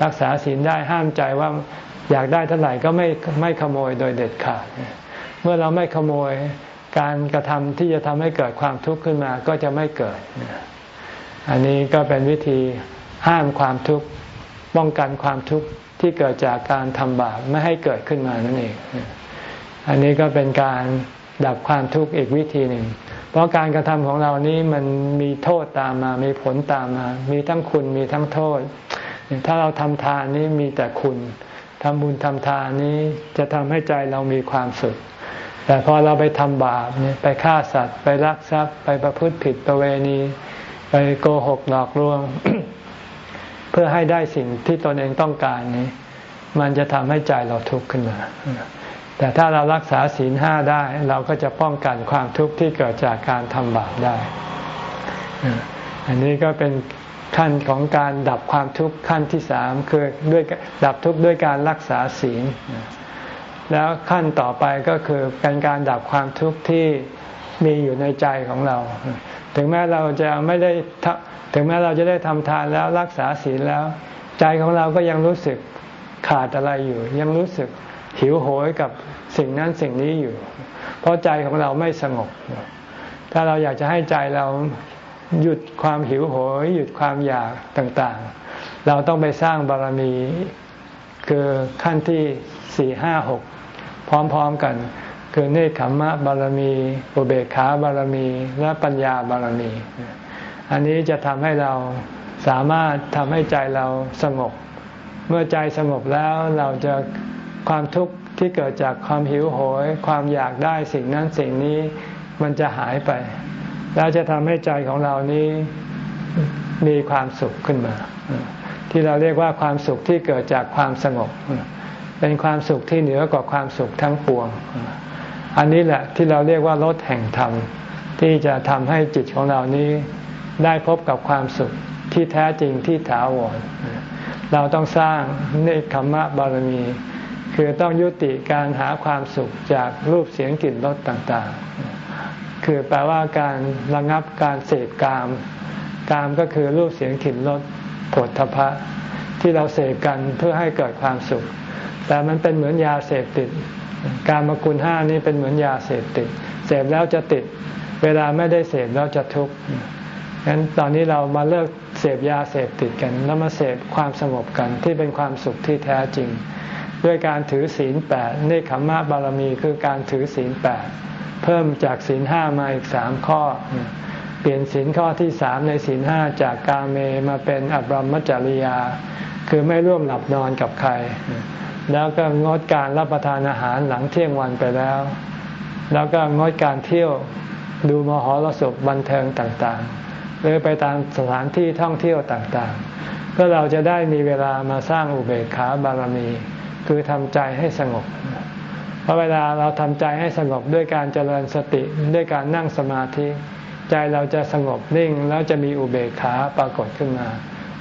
รักษาศีลได้ห้ามใจว่าอยากได้เท่าไหร่ก็ไม่ไม่ขโมยโดยเด็ดขาด เมื่อเราไม่ขโมยการกระทำที่จะทำให้เกิดความทุกข์ขึ้นมาก็จะไม่เกิด อันนี้ก็เป็นวิธีห้ามความทุกข์ ป้องกันความทุกข์ที่เกิดจากการทำบาปไม่ให้เกิดขึ้นมานั่นเอง อันนี้ก็เป็นการดับความทุกข์อีกวิธีหนึ่ง เพราะการกระทำของเรานี้มันมีโทษตามมา มีผลตามมา มีทั้งคุณมีทั้งโทษ ถ้าเราทำทานนี้มีแต่คุณทำบุญทำทานนี้จะทำให้ใจเรามีความสุข แต่พอเราไปทำบาปเนี่ยไปฆ่าสัตว์ ไปลักทรัพย์ ไปประพฤติผิดประเวณี ไปโกหกหลอกลวง เพื่อให้ได้สิ่งที่ตนเองต้องการนี้ มันจะทำให้ใจเราทุกข์ขึ้นมา แต่ถ้าเรารักษาศีลห้าได้ เราก็จะป้องกันความทุกข์ที่เกิดจากการทำบาปได้ อันนี้ก็เป็นขั้นของการดับความทุกข์ขั้นที่สามคือด้วยดับทุกข์ด้วยการรักษาศีล แล้วขั้นต่อไปก็คือเป็นการดับความทุกข์ที่มีอยู่ในใจของเรา ถึงแม้เราจะไม่ได้ ถึงแม้เราจะได้ทำทานแล้วรักษาศีลแล้ว ใจของเราก็ยังรู้สึกขาดอะไรอยู่ ยังรู้สึกหิวโหยกับสิ่งนั้นสิ่งนี้อยู่ เพราะใจของเราไม่สงบ ถ้าเราอยากจะให้ใจเราหยุดความหิวโหย หยุดความอยากต่างๆ เราต้องไปสร้างบารมีคือขั้นที่สี่ห้าหกพร้อมๆกันคือเนคขมมะบารมี อุเบกขาบารมี และปัญญาบารมี อันนี้จะทำให้เราสามารถทำให้ใจเราสงบ เมื่อใจสงบแล้วเราจะความทุกข์ที่เกิดจากความหิวโหย ความอยากได้สิ่งนั้นสิ่งนี้มันจะหายไป แล้วจะทำให้ใจของเรานี้มีความสุขขึ้นมา ที่เราเรียกว่าความสุขที่เกิดจากความสงบ เป็นความสุขที่เหนือกว่าความสุขทั้งปวง อันนี้แหละที่เราเรียกว่ารถแห่งธรรมที่จะทำให้จิตของเรานี้ ได้พบกับความสุขที่แท้จริงที่ถาวร เราต้องสร้างเนคขมะบารมี คือต้องยุติการหาความสุขจากรูปเสียงกลิ่นรสต่างๆ คือแปลว่าการระงับการเสพกาม กามก็คือรูปเสียงกลิ่นรสผลทพะ ที่เราเสพกันเพื่อให้เกิดความสุข แต่มันเป็นเหมือนยาเสพติด การมาคุณห้านี้เป็นเหมือนยาเสพติด เสพแล้วจะติด เวลาไม่ได้เสพแล้วจะทุกข์ ฉะนั้นตอนนี้เรามาเลิกเสพยาเสพติดกัน แล้วมาเสพความสงบกันที่เป็นความสุขที่แท้จริง ด้วยการถือศีลแปดเนคขมะบารมีคือการถือศีลแปดเพิ่มจากศีลห้ามาอีกสามข้อ เปลี่ยนศีลข้อที่สามในศีลห้าจากกาเมมาเป็นอบรมจริยา คือไม่ร่วมหลับนอนกับใคร แล้วก็งดการรับประทานอาหารหลังเที่ยงวันไปแล้ว แล้วก็งดการเที่ยวดูมหรสพบันเทิงต่างๆ หรือไปตามสถานที่ท่องเที่ยวต่างๆก็เราจะได้มีเวลามาสร้างอุเบกขาบารมี คือทำใจให้สงบเพราะเวลาเราทำใจให้สงบด้วยการเจริญสติด้วยการนั่งสมาธิ ใจเราจะสงบนิ่งแล้วจะมีอุเบกขาปรากฏขึ้นมา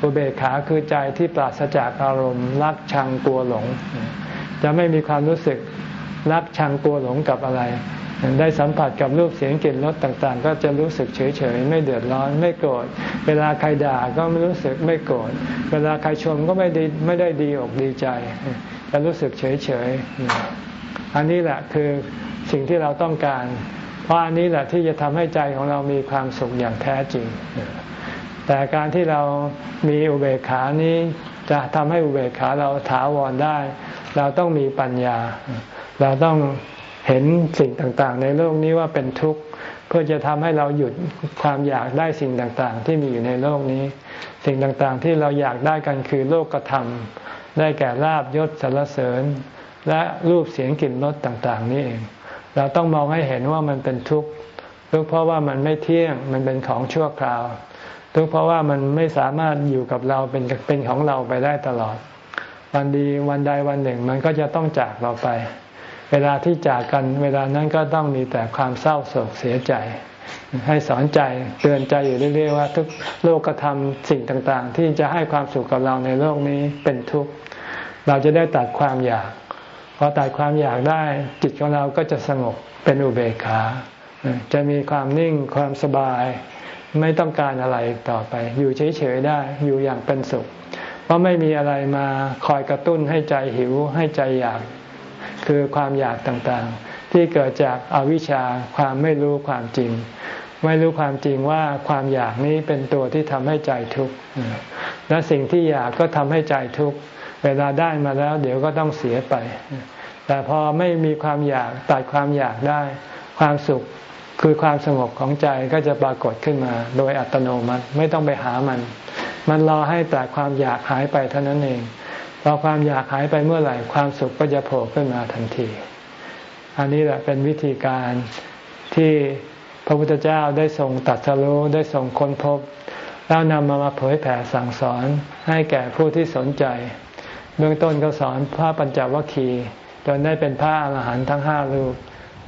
อุเบกขาคือใจที่ปราศจากอารมณ์ รักชังกลัวหลง จะไม่มีความรู้สึกรักชังกลัวหลงกับอะไร ได้สัมผัสกับรูปเสียงกลิ่นรสต่างๆ ก็จะรู้สึกเฉยๆ ไม่เดือดร้อนไม่โกรธเวลาใครด่าก็ไม่รู้สึกไม่โกรธเวลาใครชมก็ไม่ไดีไม่ได้ดีอกดีใจจะรู้สึกเฉยเฉยอันนี้แหละคือสิ่งที่เราต้องการ เพราะอันนี้แหละที่จะทำให้ใจของเรามีความสุขอย่างแท้จริง แต่การที่เรามีอุเบกขานี้จะทำให้อุเบกขาเราถาวรได้ เราต้องมีปัญญา เราต้อง เห็นสิ่งต่างๆ ในโลกนี้ว่าเป็นทุกข์เพื่อจะทำให้เราหยุดความอยากได้สิ่งต่างๆ ที่มีอยู่ในโลกนี้ สิ่งต่างๆที่เราอยากได้กันคือโลกธรรมได้แก่ลาบยศสรรเสริญ และรูปเสียงกลิ่นรสต่างๆ นี่เอง เราต้องมองให้เห็นว่ามันเป็นทุกข์ทุกเพราะว่ามันไม่เที่ยงมันเป็นของชั่วคราว ทุกเพราะว่ามันไม่สามารถอยู่กับเราเป็นเป็นของเราไปได้ตลอด วันดีวันใดวันหนึ่งมันก็จะต้องจากเราไป เวลาที่จากกันเวลานั้นก็ต้องมีแต่ความเศร้าโศกเสียใจ ให้สอนใจเตือนใจอยู่เรื่อยๆว่า ทุกโลกธรรมสิ่งต่างๆ ที่จะให้ความสุขกับเราในโลกนี้เป็นทุกข์เราจะได้ตัดความอยากพอตัดความอยากได้จิตของเราก็จะสงบเป็นอุเบกขา จะมีความนิ่งความสบายไม่ต้องการอะไรต่อไป อยู่เฉยๆได้อยู่อย่างเป็นสุข เพราะไม่มีอะไรมาคอยกระตุ้นให้ใจหิวให้ใจอยาก คือความอยากต่างๆ ที่เกิดจากอาวิชชาความไม่รู้ความจริง ไม่รู้ความจริงว่าความอยากนี้เป็นตัวที่ทำให้ใจทุกข์และสิ่งที่อยากก็ทำให้ใจทุกข์เวลาได้มาแล้ว เดี๋ยวก็ต้องเสียไป แต่พอไม่มีความอยากตัดความอยากได้ ความสุขคือความสงบของใจก็จะปรากฏขึ้นมา โดยอัตโนมัติไม่ต้องไปหามัน มันรอให้แต่ความอยากหายไปเท่านั้นเอง พอความอยากหายไปเมื่อไหร่ ความสุขก็จะโผล่ขึ้นมาทันที อันนี้แหละเป็นวิธีการที่พระพุทธเจ้าได้ทรงตัดสรู้ได้ทรงค้นพบ แล้วนำมามาเผยแผ่สั่งสอนให้แก่ผู้ที่สนใจ เบื้องต้นก็สอนพระปัญจวัคคีย์จนได้เป็นพระอรหันต์ทั้งห้ารูป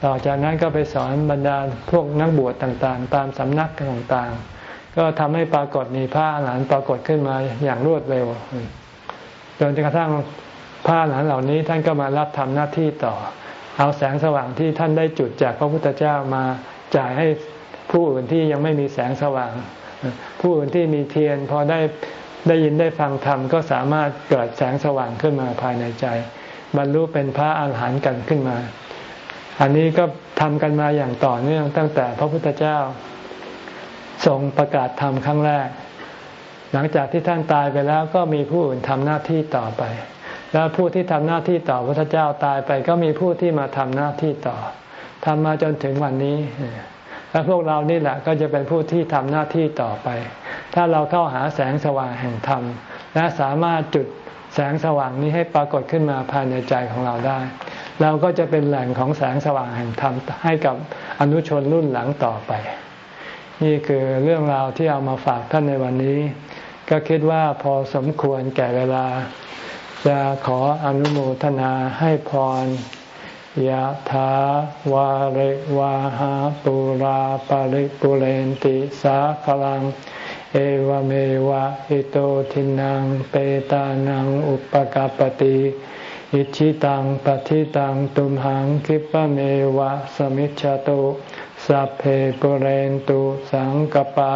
ต่อจากนั้นก็ไปสอนบรรดาพวกนักบวชต่างๆ ตามสำนักต่างๆ ก็ทำให้ปรากฏมีพระอรหันต์ปรากฏขึ้นมาอย่างรวดเร็ว นกระทั่งพระอรหันเหล่านี้ท่านก็มารับทำหน้าที่ต่อ เอาแสงสว่างที่ท่านได้จุดจากพระพุทธเจ้ามาจ่ายให้ผู้อื่นที่ยังไม่มีแสงสว่าง ผู้อื่นที่มีเทียนพอได้ได้ยินได้ฟังธรรมก็สามารถเกิดแสงสว่างขึ้นมาภายในใจ บรรลุเป็นพระอาหารหันต์กันขึ้นมา อันนี้ก็ทำกันมาอย่างต่อเนื่องตั้งแต่พระพุทธเจ้าทรงประกาศธรรมครั้งแรก หลังจากที่ท่านตายไปแล้วก็มีผู้อื่นทำหน้าที่ต่อไป แล้วผู้ที่ทำหน้าที่ต่อพระทธเจ้าตายไป ก็มีผู้ที่มาทำหน้าที่ต่อทำมาจนถึงวันนี้และพวกเรานี่แหละก็จะเป็นผู้ที่ทำหน้าที่ต่อไป ถ้าเราเข้าหาแสงสว่างแห่งธรรม และสามารถจุดแสงสว่างนี้ให้ปรากฏขึ้นมาภายในใจของเราได้ เราก็จะเป็นแหล่งของแสงสว่างแห่งธรรมให้กับอนุชนรุ่นหลังต่อไป นี่คือเรื่องราวที่เอามาฝากท่านในวันนี้ ก็คิดว่าพอสมควรแก่เวลา จะขออนุโมทนาให้พรยะถาวาริวาหาปุราปาริปุเรนติสาคลัง เอวเมวะอิโตทินังเปตานังอุปกาปติอิชิตังปฏิตังตุมหังคิปะเมวะสมิจฉตุสัพเพปุเรนตุสังกปา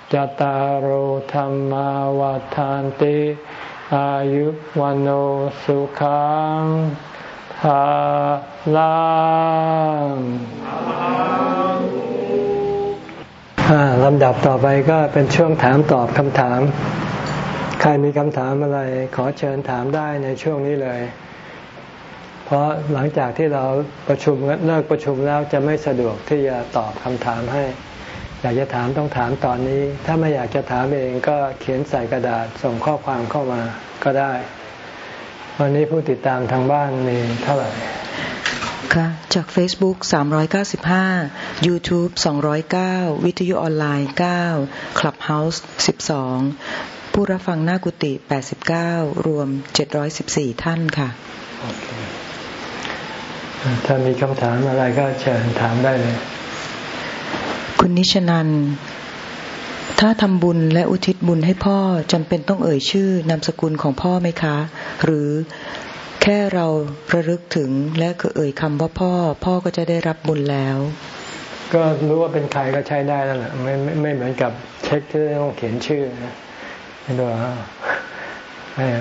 จตารโหธรรมวาทานติอายุวันโอสุขังภาลังลำดับต่อไปก็เป็นช่วงถามตอบคำถาม ใครมีคำถามอะไรขอเชิญถามได้ในช่วงนี้เลย เพราะหลังจากที่เราประชุมเลิกประชุมแล้วจะไม่สะดวกที่จะตอบคำถามให้ อยากจะถามต้องถามตอนนี้ ถ้าไม่อยากจะถามเองก็เขียนใส่กระดาษส่งข้อความเข้ามาก็ได้ วันนี้ผู้ติดตามทางบ้านมีเท่าไหร่ค่ะจาก Facebook 395 YouTube 209 วิทยุออนไลน์ 9 Clubhouse 12 ผู้รับฟังหน้ากุฏิ89 รวม 714 ท่านค่ะถ้ามีคำถามอะไรก็เชิญถามได้เลย คุณนิชนัน ถ้าทำบุญและอุทิศบุญให้พ่อจำเป็นต้องเอ่ยชื่อนามสกุลของพ่อไหมคะ หรือแค่เราระลึกถึงและก็เอ่ยคำว่าพ่อ พ่อก็จะได้รับบุญแล้ว ก็รู้ว่าเป็นใครก็ใช้ได้แล้วแหละไม่ไม่ไม่เหมือนกับเช็คที่ต้องเขียนชื่อนะไม่ดู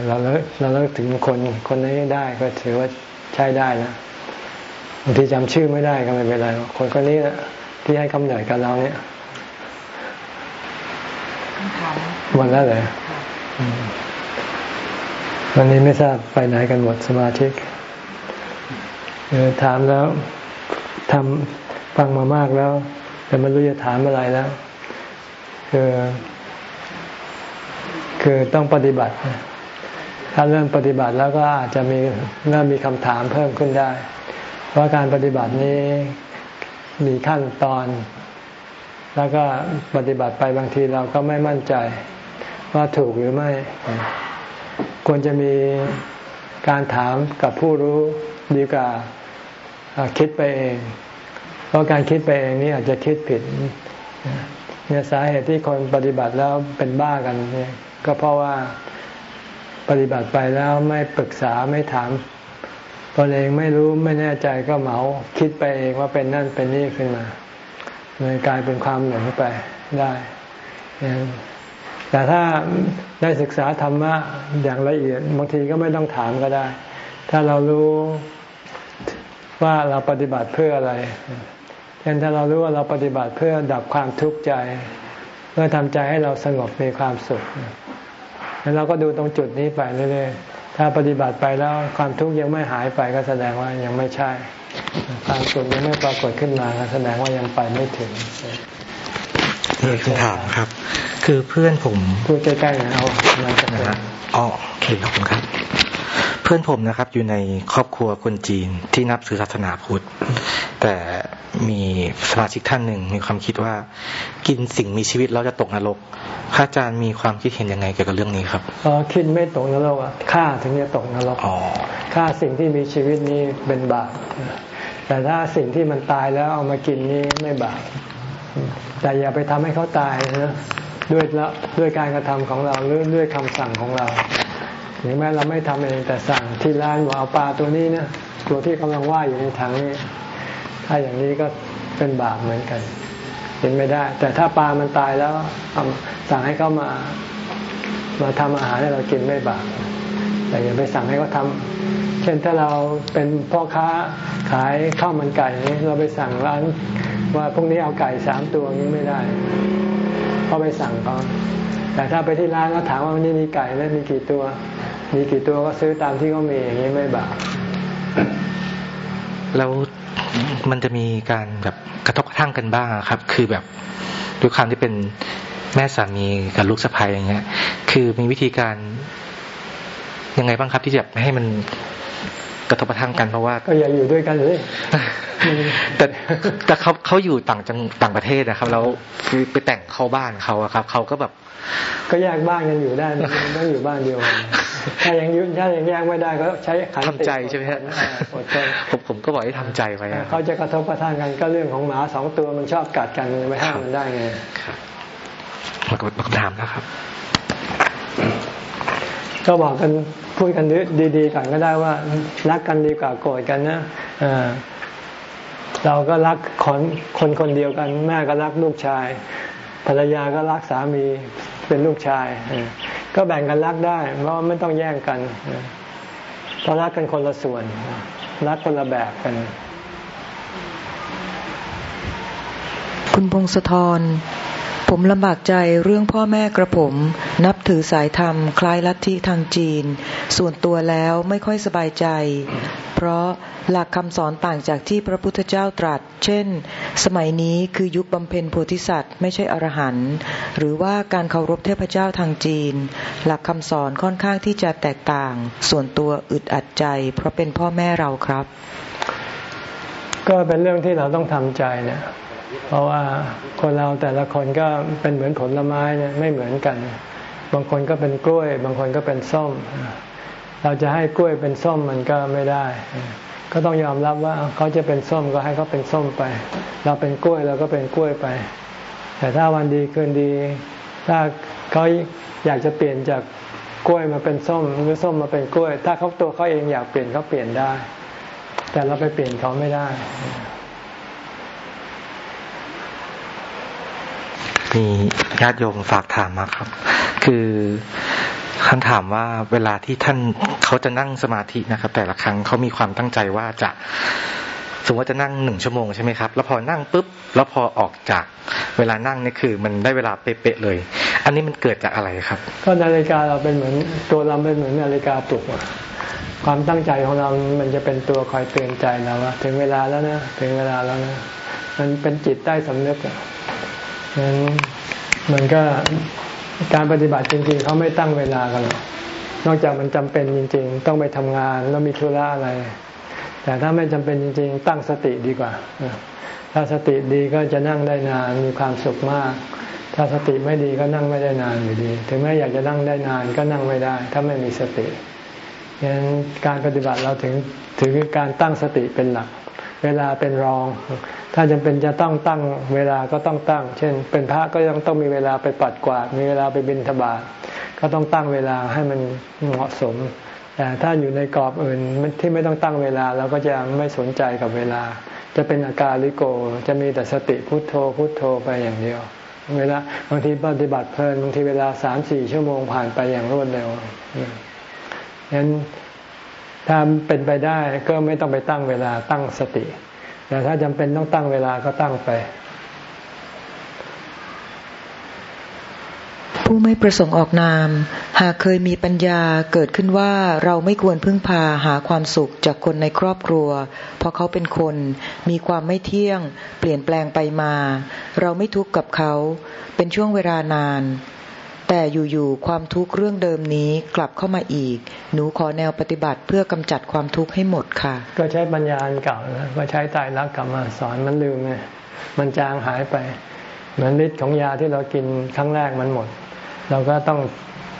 เราเราเราถึงคนคนนี้ได้ก็ถือว่าใช้ได้นะบางทีจำชื่อไม่ได้ก็ไม่เป็นไรคนคนนี้นะ ที่ให้กำเนิดกับเราเนี่ยหมดแล้วเลยวันนี้ไม่ทราบไปไหนกันหมดสมาชิกถามแล้วทำฟังมามากแล้ว แต่ไม่รู้จะถามอะไรแล้ว คือ คือต้องปฏิบัติ ถ้าเริ่มปฏิบัติแล้วก็อาจจะมีเริ่มมีคำถามเพิ่มขึ้นได้ เพราะการปฏิบัตินี้ มีขั้นตอน แล้วก็ปฏิบัติไปบางทีเราก็ไม่มั่นใจว่าถูกหรือไม่ ควรจะมีการถามกับผู้รู้ดีกว่าคิดไปเอง เพราะการคิดไปเองนี่อาจจะคิดผิดเนี่ยสาเหตุที่คนปฏิบัติแล้วเป็นบ้ากันเนี่ยก็เพราะว่าปฏิบัติไปแล้วไม่ปรึกษาไม่ถาม ตนเองไม่รู้ไม่แน่ใจก็เหมาคิดไปเองว่าเป็นนั่นเป็นนี่ขึ้นมาเลยกลายเป็นความหลงไปได้แต่ถ้าได้ศึกษาธรรมะอย่างละเอียดบางทีก็ไม่ต้องถามก็ได้ ถ้าเรารู้ว่าเราปฏิบัติเพื่ออะไรเช่นถ้าเรารู้ว่าเราปฏิบัติเพื่อดับความทุกข์ใจเพื่อทำใจให้เราสงบมีความสุขแล้วเราก็ดูตรงจุดนี้ไปเรื่อยๆ ถ้าปฏิบัติไปแล้วความทุกข์ยังไม่หายไปก็แสดงว่ายังไม่ใช่ ความสุขยังไม่ปรากฏขึ้นมาก็แสดงว่ายังไปไม่ถึงมีคำถามครับ คือเพื่อนผมพูดใกล้ๆนะเอามาจากนะอ๋อโอเคขอบคุณครับเพื่อนผมนะครับ อยู่ในครอบครัวคนจีนที่นับถือศาสนาพุทธ แต่มีสมาชิกท่านหนึ่งมีความคิดว่า กินสิ่งมีชีวิตเราจะตกนรกพระอาจารย์มีความคิดเห็นยังไงเกี่ยวกับเรื่องนี้ครับอ๋อคิดไม่ตกนรกอะฆ่าถึงจะตกนรกอ๋อฆ่าสิ่งที่มีชีวิตนี้เป็นบาปแต่ถ้าสิ่งที่มันตายแล้วเอามากินนี่ไม่บาปแต่อย่าไปทำให้เขาตายนะด้วยละด้วยการกระทำของเราหรือด้วยคำสั่งของเรา อย่างแม้เราไม่ทำเองแต่สั่งที่ร้านว่าเอาปลาตัวนี้นะตัวที่กำลังว่ายอยู่ในถังนี้ ถ้าอย่างนี้ก็เป็นบาปเหมือนกันเห็นไม่ได้ แต่ถ้าปลามันตายแล้วสั่งให้เขามามาทำอาหารให้เรากินไม่บาปแต่อย่าไปสั่งให้เขาทาเช่นถ้าเราเป็นพ่อค้าขายข้าวมันไก่เราไปสั่งร้านว่าพรุ่งนี้เอาไก่สามตัวนี้ไม่ได้เพราะไปสั่งเขาแต่ถ้าไปที่ร้านแล้วถามว่าวันนี้มีไก่ไหมมีกี่ตัว มีกี่ตัวก็ซื้อตามที่เขามีอย่างนี้ไม่บาปแล้วมันจะมีการแบบกระทบกระทั่งกันบ้างครับ คือแบบด้วยความที่เป็นแม่สามีกับลูกสะใภ้อย่างเงี้ย คือมีวิธีการยังไงบ้างครับ ที่จะไม่ให้มันกระทบกระทั่งกันเพราะว่า ก็อย่าอยู่ด้วยกันเลยแต่แต่เขาเขาอยู่ต่างจังต่างประเทศนะครับ แล้วคือไปแต่งเข้าบ้านเขาอะครับ เขาก็แบบ ก็แยกบ้านกันอยู่ได้ต้องอยู่บ้านเดียวถ้ายังยุ่ถ้ายังแยกไม่ได้ก็ใช้ขันทำใจใช่ไหมฮะผมผมก็บอกให้ทำใจไว้เขาจะกระทบกระทั่งกันก็เรื่องของหมาสองตัวมันชอบกัดกันไม่ห้ามมันได้ไงครับมาคำถามนะครับ ก็บอกกันพูดกันดีๆกันก็ได้ว่า รักกันดีกว่าโกรธกันนะเราก็รักคนคนคนเดียวกัน แม่ก็รักลูกชายภ รรยาก็รักสามีเป็นลูกชาย ก็แบ่งกันรักได้เพราะไม่ต้องแย่งกันเพราะรักกันคนละส่วน รักคนละแบบกัน คุณพงศธร ผมลำบากใจเรื่องพ่อแม่กระผม นับถือสายธรรม คล้ายลัทธิทางจีน ส่วนตัวแล้วไม่ค่อยสบายใจ เพราะหลักคำสอนต่างจากที่พระพุทธเจ้าตรัส เช่น สมัยนี้คือยุคบำเพ็ญโพธิสัตว์ไม่ใช่อรหันต์หรือว่าการเคารพเทพเจ้าทางจีน หลักคำสอนค่อนข้างที่จะแตกต่าง ส่วนตัวอึดอัดใจ เพราะเป็นพ่อแม่เราครับ ก็เป็นเรื่องที่เราต้องทำใจเนี่ย เพราะว่าคนเราแต่ละคนก็เป็นเหมือนผลไม้เนี่ยไม่เหมือนกัน บางคนก็เป็นกล้วย บางคนก็เป็นส้ม เราจะให้กล้วยเป็นส้มมันก็ไม่ได้ ก็ต้องยอมรับว่าเขาจะเป็นส้มก็ให้เขาเป็นส้มไป เราเป็นกล้วยเราก็เป็นกล้วยไป แต่ถ้าวันดีคืนดี ถ้าเขาอยากจะเปลี่ยนจากกล้วยมาเป็นส้มหรือส้มมาเป็นกล้วย ถ้าเขาตัวเขาเองอยากเปลี่ยนเขาเปลี่ยนได้ แต่เราไปเปลี่ยนเขาไม่ได้ มีญาติโยมฝากถามมาครับ คือคำถามว่าเวลาที่ท่านเขาจะนั่งสมาธินะครับ แต่ละครั้งเขามีความตั้งใจว่าจะสมมติว่าจะนั่งหนึ่งชั่วโมงใช่ไหมครับแล้วพอนั่งปุ๊บแล้วพอออกจากเวลานั่งนี่คือมันได้เวลาเป๊ะเลย อันนี้มันเกิดจากอะไรครับ ก็นาฬิกาเราเป็นเหมือนตัวเราเป็นเหมือนนาฬิกาปลุกความตั้งใจของเรา มันจะเป็นตัวคอยเตือนใจเราว่าถึงเวลาแล้วนะถึงเวลาแล้วนะมันเป็นจิตใต้สำนึกอะ นั้นมันก็การปฏิบัติจริงๆเขาไม่ตั้งเวลากันหรอกนอกจากมันจำเป็นจริง ๆ ต้องไปทำงานแล้วมีธุระอะไร แต่ถ้าไม่จำเป็นจริง ๆ ตั้งสติดีกว่า ถ้าสติดีก็จะนั่งได้นานมีความสุขมาก ถ้าสติไม่ดีก็นั่งไม่ได้นานอยู่ดี ถึงแม้อยากจะนั่งได้นานก็นั่งไม่ได้ ถ้าไม่มีสติฉะนั้นการปฏิบัติเราถึงถือการตั้งสติเป็นหลัก เวลาเป็นรอง ถ้าจำเป็นจะต้องตั้งเวลาก็ต้องตั้ง เช่น เป็นพระก็ยังต้องมีเวลาไปปัดกวาด มีเวลาไปบิณฑบาตก็ต้องตั้งเวลาให้มันเหมาะสม แต่ถ้าอยู่ในกรอบอื่นที่ไม่ต้องตั้งเวลาเราก็จะไม่สนใจกับเวลา จะเป็นอาการลิโก จะมีแต่สติพุโทโธพุโทโธไปอย่างเดียว เวลาบางทีปฏิบัติเพลินบางทีเวลาสามสี่ชั่วโมงผ่านไปอย่างรวดเร็วงั้น ถ้าเป็นไปได้ก็ไม่ต้องไปตั้งเวลาตั้งสติ แต่ถ้าจำเป็นต้องตั้งเวลาก็ตั้งไป ผู้ไม่ประสงค์ออกนาม หากเคยมีปัญญาเกิดขึ้นว่าเราไม่ควรพึ่งพาหาความสุขจากคนในครอบครัว เพราะเขาเป็นคนมีความไม่เที่ยง เปลี่ยนแปลงไปมา เราไม่ทุกข์กับเขา เป็นช่วงเวลานาน แต่อยู่ๆความทุกข์เรื่องเดิมนี้กลับเข้ามาอีก หนูขอแนวปฏิบัติเพื่อกำจัดความทุกข์ให้หมดค่ะ ก็ใช้ปัญญาอันเก่านะก็ใช้ตายรักกลับมาสอนมันลืมไงมันจางหายไป เหมือนฤทธิ์ของยาที่เรากินครั้งแรกมันหมด เราก็ต้อง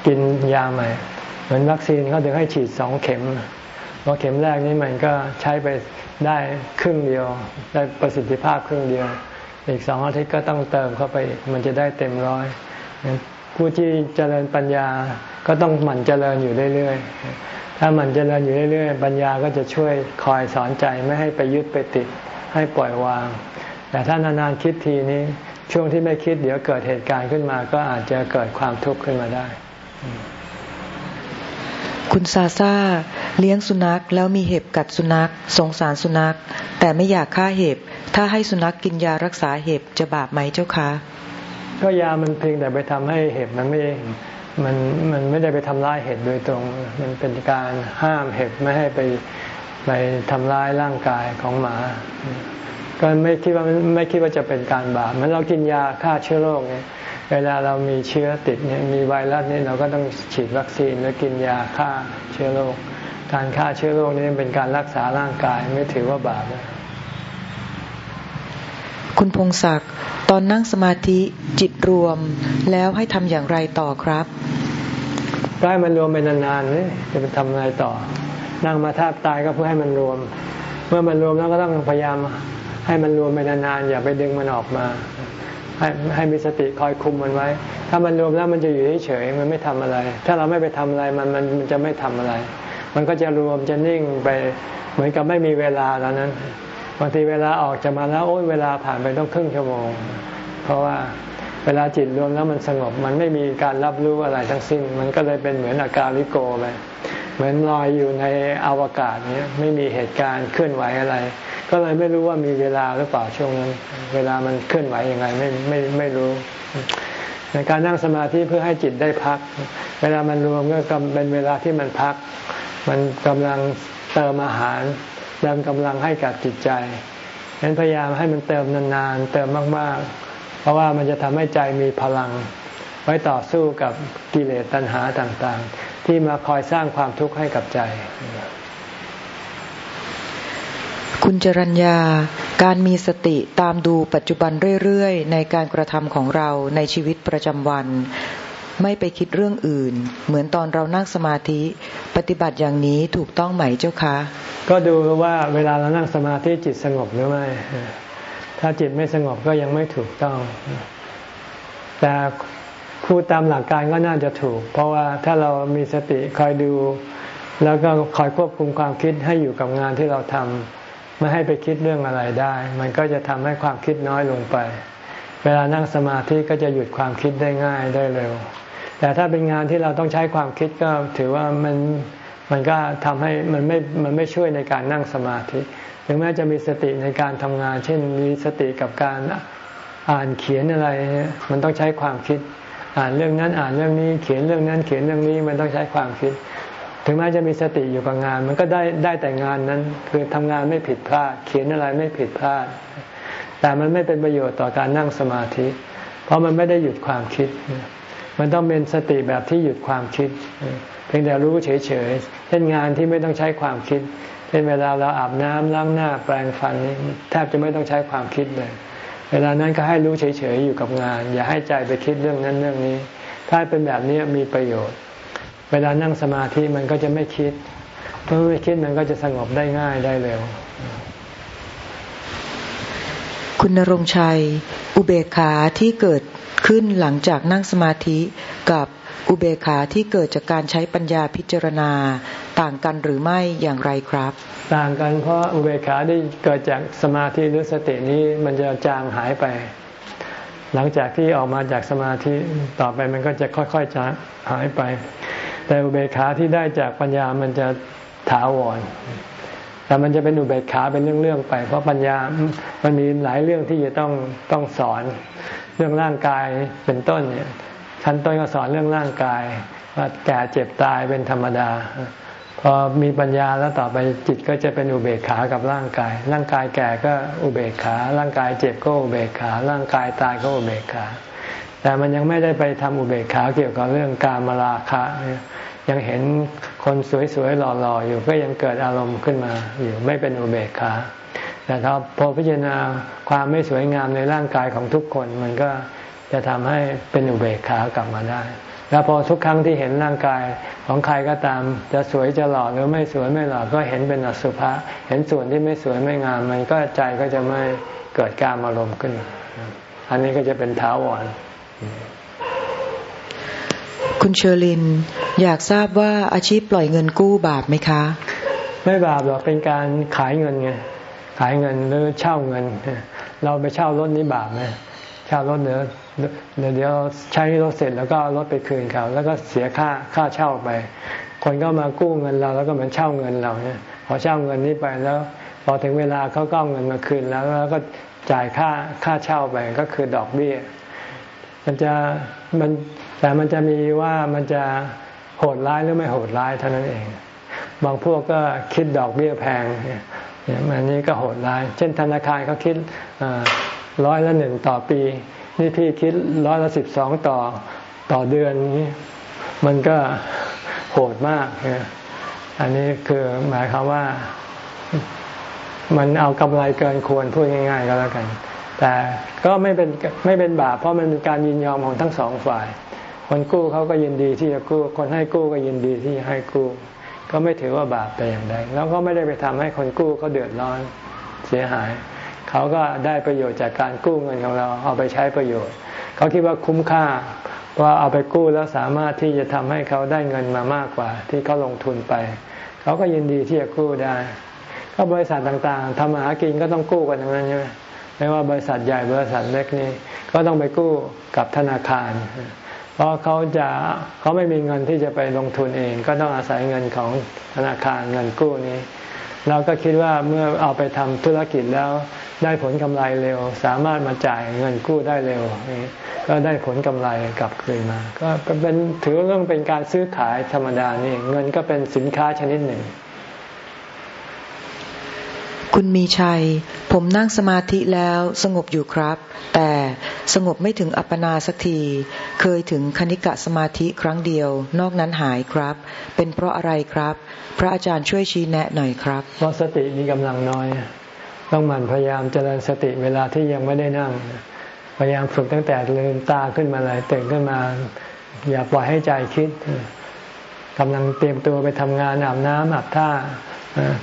กินยาใหม่ เหมือนวัคซีนเขาถึงให้ฉีดสองเข็มเพราะเข็มแรกนี้มันก็ใช้ไปได้ครึ่งเดียว ได้ประสิทธิภาพครึ่งเดียว อีกสองอาทิตย์ก็ต้องเติมเข้าไปมันจะได้เต็มร้อย ผู้ที่เจริญปัญญาก็ต้องหมั่นเจริญอยู่เรื่อยๆ ถ้าหมั่นเจริญอยู่เรื่อยๆ ปัญญาก็จะช่วยคอยสอนใจไม่ให้ไปยึดไปติดให้ปล่อยวาง แต่ถ้านานๆคิดทีนี้ช่วงที่ไม่คิดเดี๋ยวเกิดเหตุการณ์ขึ้นมา ก็อาจจะเกิดความทุกข์ขึ้นมาได้ คุณซาซาเลี้ยงสุนัขแล้วมีเห็บกัดสุนัข สงสารสุนัข แต่ไม่อยากฆ่าเห็บ ถ้าให้สุนัขกกินยารักษาเห็บจะบาปไหมเจ้าคะ ก็ยามันเพียงแต่ไปทำให้เห็บมันไม่มันมันไม่ได้ไปทำร้ายเห็บโดยตรง มันเป็นการห้ามเห็บไม่ให้ไปไปทำร้ายร่างกายของหมา ก็ไม่คิดว่าไม่คิดว่าจะเป็นการบาปมันเรากินยาฆ่าเชื้อโรคเนี่ยเวลาเรามีเชื้อติดเนี่ยมีไวรัสเนี่ยเราก็ต้องฉีดวัคซีนแล้วกินยาฆ่าเชื้อโรคการฆ่าเชื้อโรคนี่เป็นการรักษาร่างกายไม่ถือว่าบาปนะ คุณพงศักดิ์ตอนนั่งสมาธิจิตรวมแล้วให้ทำอย่างไรต่อครับได้มันรวมไปนานๆนี่จะไปทำอะไรต่อ นั่งมาแทบตายก็เพื่อให้มันรวม เมื่อมันรวมแล้วก็ต้องพยายามให้มันรวมไปนานๆอย่าไปดึงมันออกมา ให้ให้มีสติคอยคุมมันไว้ ถ้ามันรวมแล้วมันจะอยู่เฉยๆมันไม่ทำอะไร ถ้าเราไม่ไปทำอะไรมันมันมันจะไม่ทำอะไร มันก็จะรวมจะนิ่งไปเหมือนกับไม่มีเวลาแล้วนั้น บางทีเวลาออกจะมาแล้วโอ้ยเวลาผ่านไปต้องครึ่งชั่วโมง เพราะว่าเวลาจิตรวมแล้วมันสงบ มันไม่มีการรับรู้อะไรทั้งสิ้น มันก็เลยเป็นเหมือนอาการลิโกไปเหมือนลอยอยู่ในอวกาศเนี้ยไม่มีเหตุการณ์เคลื่อนไหวอะไร ก็เลยไม่รู้ว่ามีเวลาหรือเปล่าช่วงนั้น เวลามันเคลื่อนไหวยังไงไม่ไม่ไม่รู้ในการนั่งสมาธิเพื่อให้จิตได้พัก เวลามันรวมก็เป็นเวลาที่มันพัก มันกำลังเติมอาหาร เติมกำลังให้กับจิตใจฉะนั้นพยายามให้มันเติมนานๆ เติมมากๆ เพราะว่ามันจะทำให้ใจมีพลัง ไว้ต่อสู้กับกิเลสตัณหาต่างๆ ที่มาคอยสร้างความทุกข์ให้กับใจ คุณจรัญญา การมีสติตามดูปัจจุบันเรื่อยๆ ในการกระทำของเราในชีวิตประจำวัน ไม่ไปคิดเรื่องอื่น เหมือนตอนเรานั่งสมาธิ ปฏิบัติอย่างนี้ถูกต้องไหมเจ้าคะ ก็ดูว่าเวลาเรานั่งสมาธิจิตสงบหรือไม่ ถ้าจิตไม่สงบก็ยังไม่ถูกต้อง แต่พูดตามหลักการก็น่าจะถูก เพราะว่าถ้าเรามีสติคอยดู แล้วก็คอยควบคุมความคิดให้อยู่กับงานที่เราทำไม่ให้ไปคิดเรื่องอะไรได้ มันก็จะทำให้ความคิดน้อยลงไป เวลานั่งสมาธิก็จะหยุดความคิดได้ง่ายได้เร็ว แต่ถ้าเป็นงานที่เราต้องใช้ความคิดก็ถือว่ามันมันก็ทำให้มันไม่มันไม่ช่วยในการนั่งสมาธิถึงแม้จะมีสติในการทำงาน เช่นมีสติกับการอ่านเขียนอะไร มันต้องใช้ความคิด อ่านเรื่องนั้นอ่านเรื่องนี้เขียนเรื่องนั้นเขียนเรื่องนี้มันต้องใช้ความคิด ถึงแม้จะมีสติอยู่กับงาน มันก็ได้ได้แต่งานนั้น คือทำงานไม่ผิดพลาด เขียนอะไรไม่ผิดพลาด แต่มันไม่เป็นประโยชน์ต่อการนั่งสมาธิ เพราะมันไม่ได้หยุดความคิด มันต้องเป็นสติแบบที่หยุดความคิด เพียงแต่รู้เฉยๆเช่นงานที่ไม่ต้องใช้ความคิดเช่นเวลาเราอาบน้ำล้างหน้าแปรงฟันนี่แทบจะไม่ต้องใช้ความคิดเลย เวลานั้นก็ให้รู้เฉยๆอยู่กับงาน อย่าให้ใจไปคิดเรื่องนั้นเรื่องนี้ ถ้าเป็นแบบนี้มีประโยชน์ เวลานั่งสมาธิมันก็จะไม่คิดเมื่อไม่คิดมันก็จะสงบได้ง่ายได้เร็ว คุณนรงชัย อุเบกขาที่เกิด ขึ้นหลังจากนั่งสมาธิกับอุเบกขาที่เกิดจากการใช้ปัญญาพิจารณาต่างกันหรือไม่อย่างไรครับ ต่างกันเพราะอุเบกขาที่เกิดจากสมาธิหรือสตินี้มันจะจางหายไป หลังจากที่ออกมาจากสมาธิต่อไปมันก็จะค่อยๆจะหายไป แต่อุเบกขาที่ได้จากปัญญามันจะถาวร แต่มันจะเป็นอุเบกขาเป็นเรื่องๆไป เพราะปัญญามันมีหลายเรื่องที่จะต้องต้องสอน เรื่องร่างกายเป็นต้นเนี่ยชั้นต้นก็สอนเรื่องร่างกายว่าแก่เจ็บตายเป็นธรรมดาพอมีปัญญาแล้วต่อไปจิตก็จะเป็นอุเบกขากับร่างกาย ร่างกายแก่ก็อุเบกขา ร่างกายเจ็บก็อุเบกขา ร่างกายตายก็อุเบกขา แต่มันยังไม่ได้ไปทำอุเบกขาเกี่ยวกับเรื่องการมาราคะ ยังเห็นคนสวยๆหล่อๆ อยู่ก็ยังเกิดอารมณ์ขึ้นมาอยู่ไม่เป็นอุเบกขาแต่ถ้าพอพิจารณาความไม่สวยงามในร่างกายของทุกคนมันก็จะทำให้เป็นอุเบกขากลับมาได้ แล้วพอทุกครั้งที่เห็นร่างกายของใครก็ตาม จะสวยจะหล่อหรือไม่สวยไม่หล่อก็เห็นเป็นอสุภะเห็นส่วนที่ไม่สวยไม่งาม มันก็ใจก็จะไม่เกิดการอารมณ์ขึ้น อันนี้ก็จะเป็นท้าวร คุณเชอริน อยากทราบว่าอาชีพปล่อยเงินกู้บาปไหมคะ ไม่บาปหรอกเป็นการขายเงินไงขายเงินหรือเช่าเงิน เราไปเช่ารถนี้บาปไหมเช่ารถเดี๋ยวเดี๋ยวใช้รถเสร็จแล้วก็รถไปคืนเขาแล้วก็เสียค่าค่าเช่าไป คนก็มากู้เงินเราแล้วก็เหมือนเช่าเงินเราเนี่ยพอเช่าเงินนี้ไปแล้วพอถึงเวลาเขาก็เงินมาคืนแล้วแล้วก็จ่ายค่าค่าเช่าไปก็คือดอกเบี้ย มันจะมัน แต่มันจะมีว่ามันจะโหดร้ายหรือไม่โหดร้ายเท่านั้นเอง บางพวกก็คิดดอกเบี้ยแพงเนี่ยอันนี้ก็โหดร้าย เช่นธนาคารเขาคิดร้อยละหนึ่งต่อปี นี่พี่คิดร้อยละสิบสองต่อต่อเดือนนี้มันก็โหดมาก อันนี้คือหมายความว่ามันเอากำไรเกินควรพูดง่าย ๆ ก็แล้วกัน แต่ก็ไม่เป็นไม่เป็นบาปเพราะมันเป็นการยินยอมของทั้งสองฝ่าย คนกู้เขาก็ยินดีที่จะกู้ คนให้กู้ก็ยินดีที่ให้กู้ ก็ไม่ถือว่าบาปแต่อย่างใดแล้วก็ไม่ได้ไปทำให้คนกู้เขาเดือดร้อนเสียหาย เขาก็ได้ประโยชน์จากการกู้เงินของเราเอาไปใช้ประโยชน์ เขาคิดว่าคุ้มค่าว่าเอาไปกู้แล้วสามารถที่จะทำให้เขาได้เงินมามากกว่า ที่เขาลงทุนไป เขาก็ยินดีที่จะกู้ได้ ก็บริษัทต่างๆทำมาหากินก็ต้องกู้กันทั้งนั้นใช่ไหมไม่ว่าบริษัทใหญ่บริษัทเล็กนี่ก็ต้องไปกู้กับธนาคาร ราะเขาจะเขาไม่มีเงินที่จะไปลงทุนเอง ก็ต้องอาศัยเงินของธนาคารเงินกู้นี้ เราก็คิดว่าเมื่อเอาไปทำธุรกิจแล้วได้ผลกำไรเร็ว สามารถมาจ่ายเงินกู้ได้เร็ว ก็ได้ผลกำไรกลับคืนมา ก็เป็นถือว่าเรื่องเป็นการซื้อขายธรรมดานี่เงินก็เป็นสินค้าชนิดหนึ่ง คุณมีชัย ผมนั่งสมาธิแล้วสงบอยู่ครับ แต่สงบไม่ถึงอัปปนาสักที เคยถึงคณิกะสมาธิครั้งเดียว นอกนั้นหายครับ เป็นเพราะอะไรครับ พระอาจารย์ช่วยชี้แนะหน่อยครับ เพราะสติมีกำลังน้อย ต้องหมั่นพยายามเจริญสติเวลาที่ยังไม่ได้นั่ง พยายามฝึกตั้งแต่ลืมตาขึ้นมาเลยตื่นขึ้นมา อย่าปล่อยให้ใจคิดกำลังเตรียมตัวไปทำงานอาบน้ำอาบท่า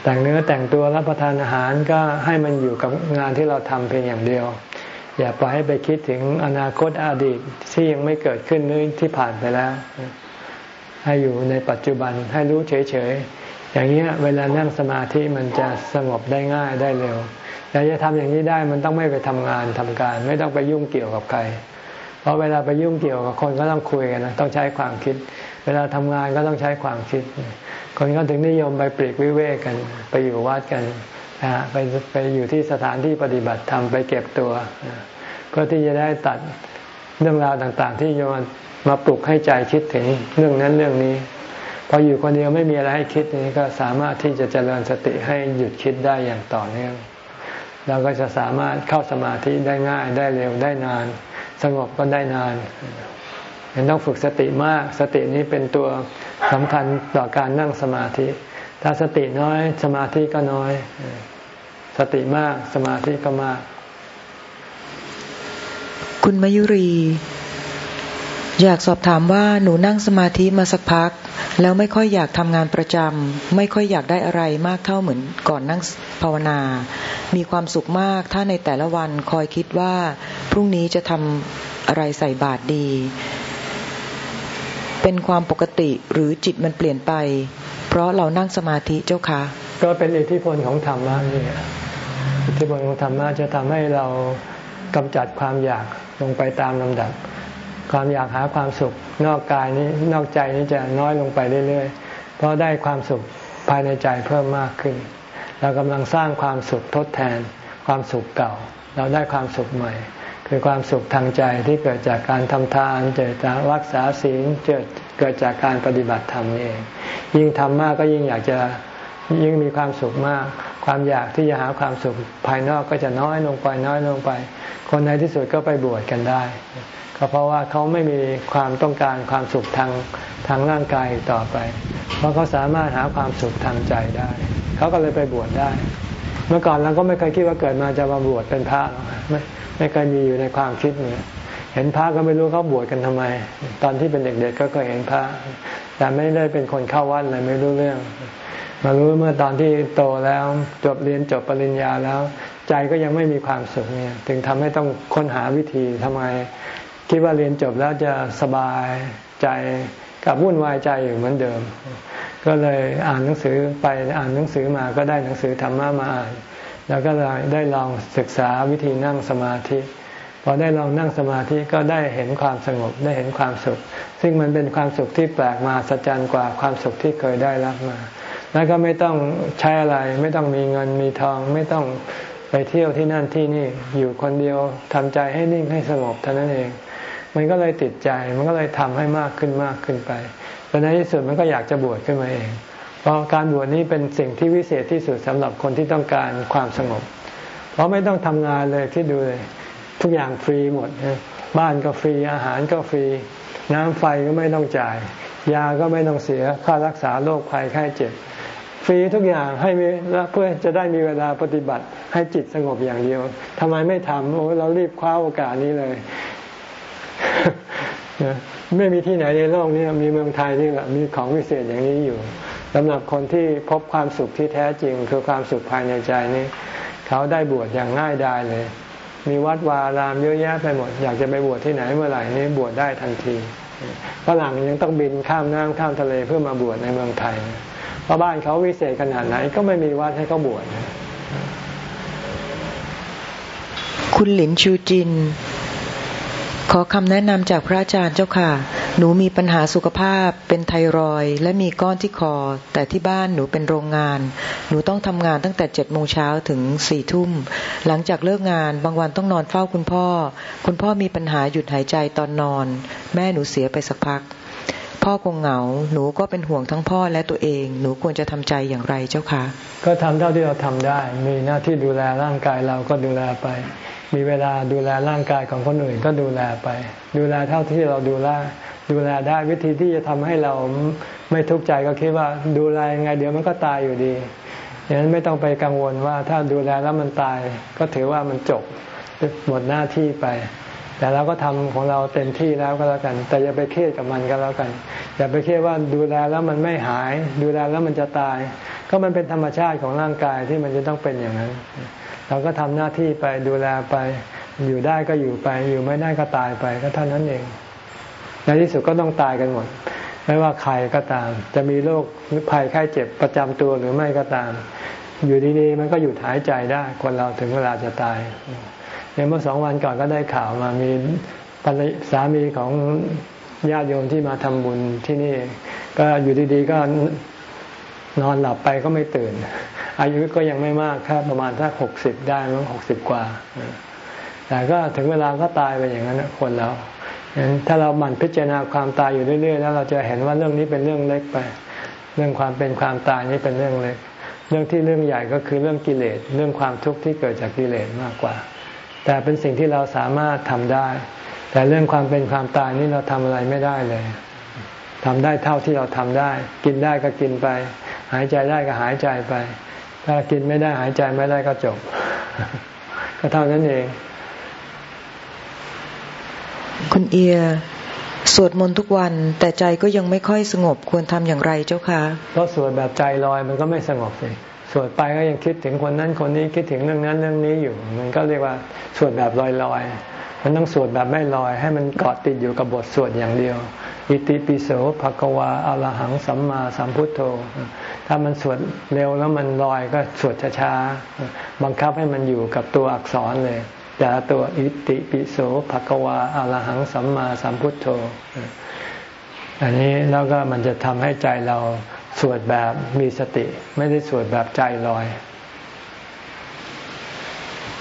แต่งเนื้อแต่งตัวรับประทานอาหารก็ให้มันอยู่กับงานที่เราทำเพียงอย่างเดียว อย่าปล่อยให้ไปคิดถึงอนาคตอดีตที่ยังไม่เกิดขึ้นนึกที่ผ่านไปแล้ว ให้อยู่ในปัจจุบันให้รู้เฉยๆ อย่างนี้เวลานั่งสมาธิมันจะสงบได้ง่ายได้เร็วแต่จะทำอย่างนี้ได้มันต้องไม่ไปทำงานทำการ ไม่ต้องไปยุ่งเกี่ยวกับใคร เพราะเวลาไปยุ่งเกี่ยวกับคนก็ต้องคุยกันนะต้องใช้ความคิด เวลาทำงานก็ต้องใช้ความคิด คนก็ถึงนิยมไปปลีกวิเวกกัน ไปอยู่วัดกันนะไปไปอยู่ที่สถานที่ปฏิบัติธรรมไปเก็บตัว เพื่อที่จะได้ตัดเรื่องราวต่าง ๆ ที่จะมาปลุกให้ใจคิดถึงเรื่องนั้นเรื่องนี้ พออยู่คนเดียวไม่มีอะไรให้คิดนี้ก็สามารถที่จะเจริญสติให้หยุดคิดได้อย่างต่อเนื่องเราก็จะสามารถเข้าสมาธิได้ง่ายได้เร็วได้นาน สงบก็ได้นาน ยังต้องฝึกสติมาก สตินี้เป็นตัวสำคัญต่อการนั่งสมาธิ ถ้าสติน้อยสมาธิก็น้อย สติมากสมาธิก็มาก คุณมายุรี อยากสอบถามว่าหนูนั่งสมาธิมาสักพัก แล้วไม่ค่อยอยากทำงานประจำไม่ค่อยอยากได้อะไรมากเท่าเหมือนก่อนนั่งภาวนา มีความสุขมากถ้าในแต่ละวันคอยคิดว่า พรุ่งนี้จะทำอะไรใส่บาตรดี เป็นความปกติหรือจิตมันเปลี่ยนไป เพราะเรานั่งสมาธิเจ้าคะก็เป็นอิทธิพลของธรรมะนี่อิทธิพลของธรรมะจะทำให้เรากำจัดความอยากลงไปตามลำดับ ความอยากหาความสุขนอกกายนี้นอกใจนี้จะน้อยลงไปเรื่อยๆ เพราะได้ความสุขภายในใจเพิ่มมากขึ้น เรากำลังสร้างความสุขทดแทน ความสุขเก่า เราได้ความสุขใหม่ คือความสุขทางใจที่เกิดจากการทำทานเกิดจากรักษาศีลเกิดเกิดจากการปฏิบัติธรรมนี่เอง ยิ่งทำมากก็ยิ่งอยากจะยิ่งมีความสุขมาก ความอยากที่จะหาความสุขภายนอกก็จะน้อยลงไปน้อยลงไป คนในที่สุดก็ไปบวชกันได้ ก็เพราะว่าเขาไม่มีความต้องการความสุขทางทางร่างกายต่อไป เพราะเขาสามารถหาความสุขทางใจได้ เขาก็เลยไปบวชได้ เมื่อก่อนเราก็ไม่เคยคิดว่าเกิดมาจะมาบวชเป็นพระไม่ไม่เคยมีอยู่ในความคิดเนี่ยเห็นพระก็ไม่รู้เขาบวชกันทำไม ตอนที่เป็นเด็กๆก็เคยเห็นพระ แต่ไม่ได้เป็นคนเข้าวัดเลยไม่รู้เรื่อง มารู้เมื่อตอนที่โตแล้วจบเรียนจบปริญญาแล้ว ใจก็ยังไม่มีความสุขเนี่ย ถึงทำให้ต้องค้นหาวิธีทำไม คิดว่าเรียนจบแล้วจะสบายใจกับวุ่นวายใจอยู่เหมือนเดิม ก็เลยอ่านหนังสือไปอ่านหนังสือมาก็ได้หนังสือธรรมะมาอ่าน แล้วก็ได้ลองศึกษาวิธีนั่งสมาธิพอได้ลองนั่งสมาธิก็ได้เห็นความสงบได้เห็นความสุข ซึ่งมันเป็นความสุขที่แปลกมาสัจจันกว่าความสุขที่เคยได้รับมา แล้วก็ไม่ต้องใช้อะไร ไม่ต้องมีเงินมีทอง ไม่ต้องไปเที่ยวที่นั่นที่นี่อยู่คนเดียวทำใจให้นิ่งให้สงบเท่านั้นเอง มันก็เลยติดใจ มันก็เลยทำให้มากขึ้นมากขึ้นไปตอนในที่สุดมันก็อยากจะบวชขึ้นมาเอง เพราะการบวชนี้เป็นสิ่งที่วิเศษที่สุดสำหรับคนที่ต้องการความสงบ เพราะไม่ต้องทำงานเลยที่ดูเลย ทุกอย่างฟรีหมด บ้านก็ฟรีอาหารก็ฟรี น้ำไฟก็ไม่ต้องจ่าย ยาก็ไม่ต้องเสียค่ารักษาโรคภัยไข้เจ็บฟรีทุกอย่างให้มีเพื่อจะได้มีเวลาปฏิบัติให้จิตสงบอย่างเดียวทำไมไม่ทำโอ้เรารีบคว้าโอกาสนี้เลย ไม่มีที่ไหนในโลกนี้มีเมืองไทยที่มีของวิเศษอย่างนี้อยู่สำหรับคนที่พบความสุขที่แท้จริง คือความสุขภายในใจนี้ เขาได้บวชอย่างง่ายดายเลย มีวัดวารามเยอะแยะไปหมด อยากจะไปบวชที่ไหนเมื่อไหร่นี้บวชได้ทันทีฝรั่งยังต้องบินข้ามน้ำข้ามทะเลเพื่อมาบวชในเมืองไทยเพราะบ้านเขาวิเศษขนาดไหนก็ไม่มีวัดให้เขาบวชคุณหลินชูจิน ขอคำแนะนำจากพระอาจารย์เจ้าค่ะ หนูมีปัญหาสุขภาพ เป็นไทรอยและมีก้อนที่คอ แต่ที่บ้านหนูเป็นโรงงาน หนูต้องทำงานตั้งแต่เจ็ดโมงเช้าถึงสี่ทุ่ม หลังจากเลิกงานบางวันต้องนอนเฝ้าคุณพ่อ คุณพ่อมีปัญหาหยุดหายใจตอนนอน แม่หนูเสียไปสักพัก พ่อคงเหงา หนูก็เป็นห่วงทั้งพ่อและตัวเอง หนูควรจะทำใจอย่างไรเจ้าคะก็ทำเท่าที่เราทำได้ มีหน้าที่ดูแลร่างกายเราก็ดูแลไป มีเวลาดูแลร่างกายของคนอื่นก็ดูแลไป ดูแลเท่าที่เราดูแลดูแลได้วิธีที่จะทำให้เราไม่ทุกข์ใจก็คิดว่าดูแลยังไงเดี๋ยวมันก็ตายอยู่ดีดังนั้นไม่ต้องไปกังวลว่าถ้าดูแลแล้วมันตาย ก็ถือว่ามันจบหมดหน้าที่ไป แต่เราก็ทำของเราเต็มที่แล้วก็แล้วกัน แต่อย่าไปเครียดกับมันก็แล้วกัน อย่าไปเครียดว่าดูแลแล้วมันไม่หาย ดูแลแล้วมันจะตาย ก็มันเป็นธรรมชาติของร่างกายที่มันจะต้องเป็นอย่างนั้น เราก็ทำหน้าที่ไปดูแลไป อยู่ได้ก็อยู่ไป อยู่ไม่ได้ก็ตายไปก็เท่านั้นเองในที่สุดก็ต้องตายกันหมด ไม่ว่าใครก็ตาม จะมีโรคภัยไข้เจ็บประจำตัวหรือไม่ก็ตาม อยู่ดีๆมันก็หยุดหายใจได้ คนเราถึงเวลาจะตายเนี่ยเมื่อสองวันก่อนก็ได้ข่าวมามีสามีของญาติโยมที่มาทำบุญที่นี่ ก็อยู่ดีๆก็ นอนหลับไปก็ไม่ตื่น อายุก็ยังไม่มากครับประมาณสักหกสิบได้มั้งหกสิบกว่า แต่ก็ถึงเวลาก็ตายไปอย่างนั้นคนเราถ้าเราหมั่นพิจารณาความตายอยู่เรื่อยๆแล้วเราจะเห็นว่าเรื่องนี้เป็นเรื่องเล็กไป เรื่องความเป็นความตายนี่เป็นเรื่องเล็ก เรื่องที่เรื่องใหญ่ก็คือเรื่องกิเลสเรื่องความทุกข์ที่เกิดจากกิเลสมากกว่า แต่เป็นสิ่งที่เราสามารถทำได้ แต่เรื่องความเป็นความตายนี่เราทำอะไรไม่ได้เลยทำได้เท่าที่เราทำได้ กินได้ก็กินไป หายใจได้ก็หายใจไป ถ้ากินไม่ได้หายใจไม่ได้ก็จบ ก็เท่านั้นเอง คุณเอียสวดมนต์ทุกวัน แต่ใจก็ยังไม่ค่อยสงบควรทำอย่างไรเจ้าคะก็สวดแบบใจลอยมันก็ไม่สงบสิสวดไปก็ยังคิดถึงคนนั้นคนนี้คิดถึงเรื่องนั้นเรื่องนี้อยู่ มันก็เรียกว่าสวดแบบลอยลอยมันต้องสวดแบบไม่ลอย ให้มันเกาะติดอยู่กับบทสวดอย่างเดียว อิติปิโสภะกวาอรหังสัมมาสัมพุทโธ ถ้ามันสวดเร็วแล้วมันลอยก็สวดช้าๆบังคับให้มันอยู่กับตัวอักษรเลยแต่ตัวอิติปิโสภะกวาอรหังสัมมาสัมพุทโธอันนี้แล้วก็มันจะทำให้ใจเราสวดแบบมีสติ ไม่ได้สวดแบบใจลอย